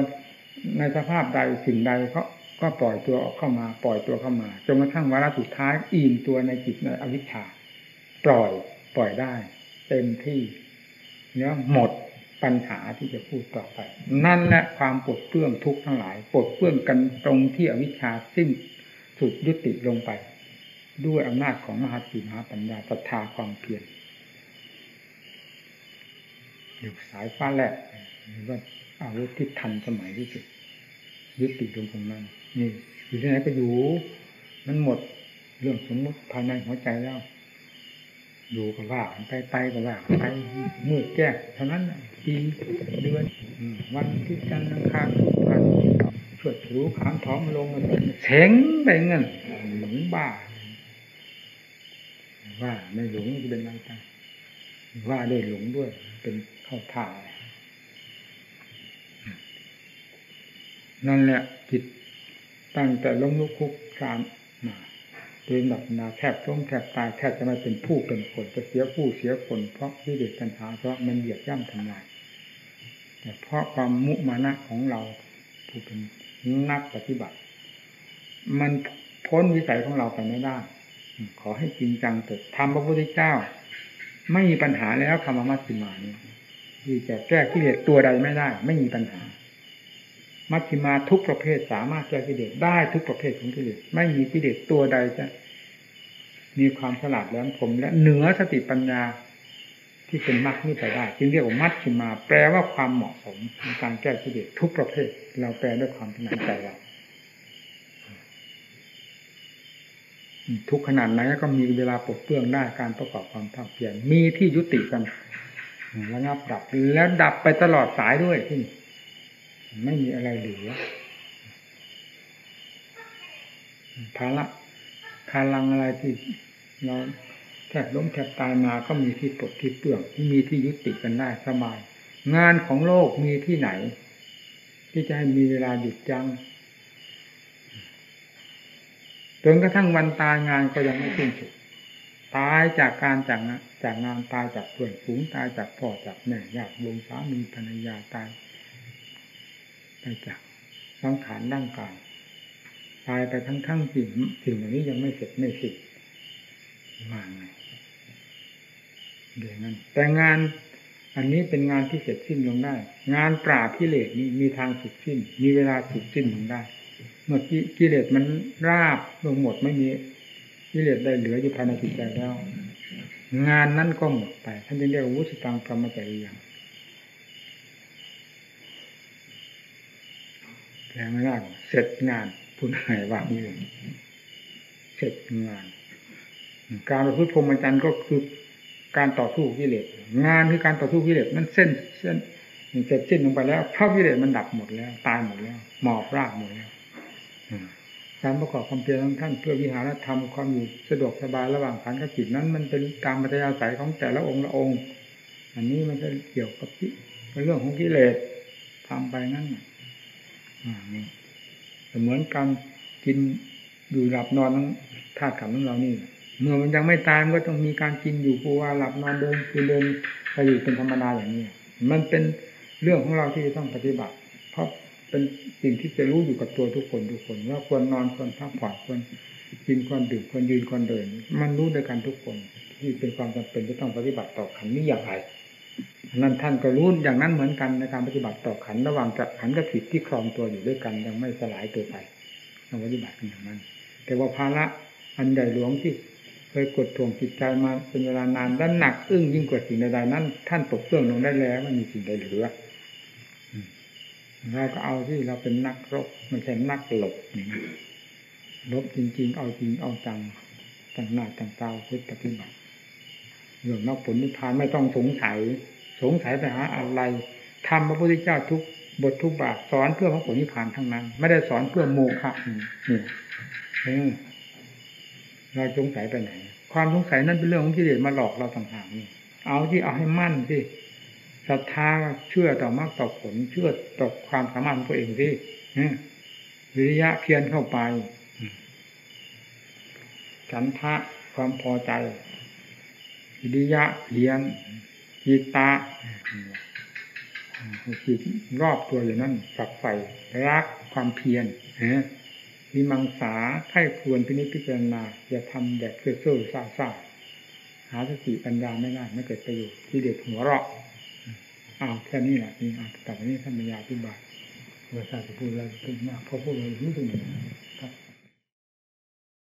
Speaker 2: ในสภาพใดสิ่งใดเขาก็ปล่อยตัวออกเข้ามา ปล่อยตัวเข้ามาจนกระทั่งวาระสุดท้ายอิ่มตัวในจิตในอวิชชา ปล่อยปล่อยได้ เต็มที่เนี้ยหมดปัญหาที่จะพูดต่อไป นั่นแหละความปวดเปื้องทุกข์ทั้งหลายปวดเปื้องกันตรงที่อวิชชาสิ้นสุดยุติลงไป ด้วยอำนาจของมหาสีมหาปัญญาศรัทธาความเพียรอยู่สายฟ้าแหละว่า อาวุธที่ทันสมัยที่สุดยุติดลงตรงนั้นนี่อยู่ที่ไหนก็อยู่ มันหมดเรื่องสมมติภายในหัวใจแล้วอยู่ก็ว่าไปไปก็ว่าไปมืดแจ้งเท่านั้นปีเดือนวันที่จันทร์อังคารวันสวดรู้ขามท้อมลงเฉงไปเงินหลงบ้า ว่าไม่หลงจะเป็นอะไรไปว่าด้วยหลงด้วยเป็นเข้าท่า นั่นแหละจิตตั้งแต่ล้มลุกคุกคานมาโดยหนักนาแทบล้มแทบตายแทบจะไม่เป็นผู้เป็นคนจะเสียผู้เสียคนเพราะวิเดชปัญหาเพราะมันเหยียบย่ำทำลายแต่เพราะความมุมานะของเราผู้เป็นนักปฏิบัติ มันพ้นวิสัยของเราไปไม่ได้ ขอให้จริงจังเถิดทำพระพุทธเจ้า ไม่มีปัญหาแล้วคำมัชฌิมานี้ที่จะแก้กิเลสตัวใดไม่ได้ ไม่มีปัญหา มัชฌิมาทุกประเภทสามารถแก้กิเลสได้ทุกประเภทของกิเลสไม่มีกิเลสตัวใดจะมีความฉลาดแหลมคมและเหนือสติปัญญาที่เป็นมรรคนี้ไปได้ จึงเรียกว่ามัชฌิมา แปลว่าความเหมาะสมในการแก้กิเลสทุกประเภท เราแปลด้วยความถนัดใจเราทุกขนาดไหนก็มีเวลาปลดเปลื้องได้การประกอบความภาคเพียรมีที่ยุติกันระงับดับแล้วดับไปตลอดสายด้วยที่ ไม่มีอะไรเหลือภาระพลังอะไรที่เราแทบล้มแทบตายมาก็มีที่ปลดที่เปลืองที่มีที่ยุติกันได้สบาย งานของโลกมีที่ไหน ที่จะให้มีเวลาหยุดยัง้งจนกระทั่งวันตายงานก็ยังไม่สิ้นสุดตายจากการจากจากงานตายจากเพื่อนฝูงตายจากพ่อจากแม่ญาติวงสามีภรรยาตาย ตายจากสังขารร่างกายตายไปทั้งทั้งสิ่งสิ่งเหล่านี้ยังไม่เสร็จไม่สิ้นมาไงเดี๋ยวนั้น แต่งานอันนี้เป็นงานที่เสร็จสิ้นลงได้ งานปราบกิเลสนี้มีทางสุดสิ้น มีเวลาสุดสิ้นลงได้ เมื่อกิเลสมันราบลงหมดไม่มีกิเลสได้เหลืออยู่ภายในจิตใจแล้ว งานนั้นก็หมดไปท่านจึงเรียกวุฒิตังพรหมจริยัง แปลไม่ได้เสร็จงานพูดหายว่านี่เลยเสร็จงาน การประพฤติพรหมจรรย์ก็คือการต่อสู้กิเลสงานคือการต่อสู้กิเลสนั่นเส้นเส้นเสร็จสิ้นลงไปแล้วพราะกิเลสมันดับหมดแล้ว ตายหมดแล้ว หมอบรากหมดแล้วการประกอบความเพียรของท่านเพื่อวิหารธรรมความอยู่สะดวกสบายระหว่างขันธ์กับจิตนั้น มันเป็นตามมัธยาศัยของแต่ละองค์ละองค์ อันนี้มันจะเกี่ยวกับเรื่องของกิเลสทำไปนั่น เหมือนการกินอยู่หลับนอนทั้งธาตุขันธ์ของเรานี่ เมื่อมันยังไม่ตายมันก็ต้องมีการกินอยู่ปูว่าหลับนอนเดินคือเดินไปอยู่เป็นธรรมดาอย่างนี้ มันเป็นเรื่องของเราที่จะต้องปฏิบัติ เพราะเป็นสิ่งที่จะรู้อยู่กับตัวทุกคนทุกคนว่าควรนอนควรพักผ่อนควรกินควรดื่มควรยืนควรเดิน มันรู้ด้วยกันทุกคน ที่เป็นความจำเป็นจะต้องปฏิบัติต่อขันนี้อย่างไร นั้นท่านก็รู้อย่างนั้นเหมือนกันในการปฏิบัติต่อขันระหว่างกับขันกับจิตที่ครองตัวอยู่ด้วยกันยังไม่สลายตัวไปต้องปฏิบัติอย่างนั้น แต่ว่าภาระอันใหญ่หลวงที่เคยกดทวงจิตใจมาเป็นเวลานานและหนัก อึ้งยิ่งกว่าสิ่งใดๆนั้น ท่านตกเครื่องลงได้แล้วไม่มีสิ่งใดเหลือเราก็เอาที่เราเป็นนักรบไม่ใช่นักหลบลบจริง ๆ เอาจริงเอาจังต่างหน้าต่างตาพุทธปฏิบัติ เรื่องนอกผลนิพพานไม่ต้องสงสัย สงสัยไปหาอะไรทำพระพุทธเจ้าทุกบททุกบาทสอนเพื่อพระผลนิพพานทั้งนั้น ไม่ได้สอนเพื่อโมฆะนี่เราสงสัยไปไหน ความสงสัยนั้นเป็นเรื่องของกิเลสมาหลอกเราต่างหากนี่เอาที่เอาให้มั่นสิศรัทธาเชื่อต่อมากต่อผล เชื่อต่อความสามารถของตัวเองสิวิริยะเพียรเข้าไปฉันทะความพอใจ วิริยะเพียรจิตตาจิตรอบตัวอยู่นั่นฝักใฝ่รักความเพียรมีมังสาไข้ควรพินิจพิจารณาอย่าทำแบบเสื่อเสื่อซาซาหาสติปัญญาไม่ได้ไม่เกิดประโยชน์ที่เด็ดหัวเราะอ้าวแค่นี้แหละนี่ต่อไปนี้ท่านปัญญาพิบาลเวลาจะพูดอะไรพูดมากพอพูดอะไรรู้สึกองนี้ครับ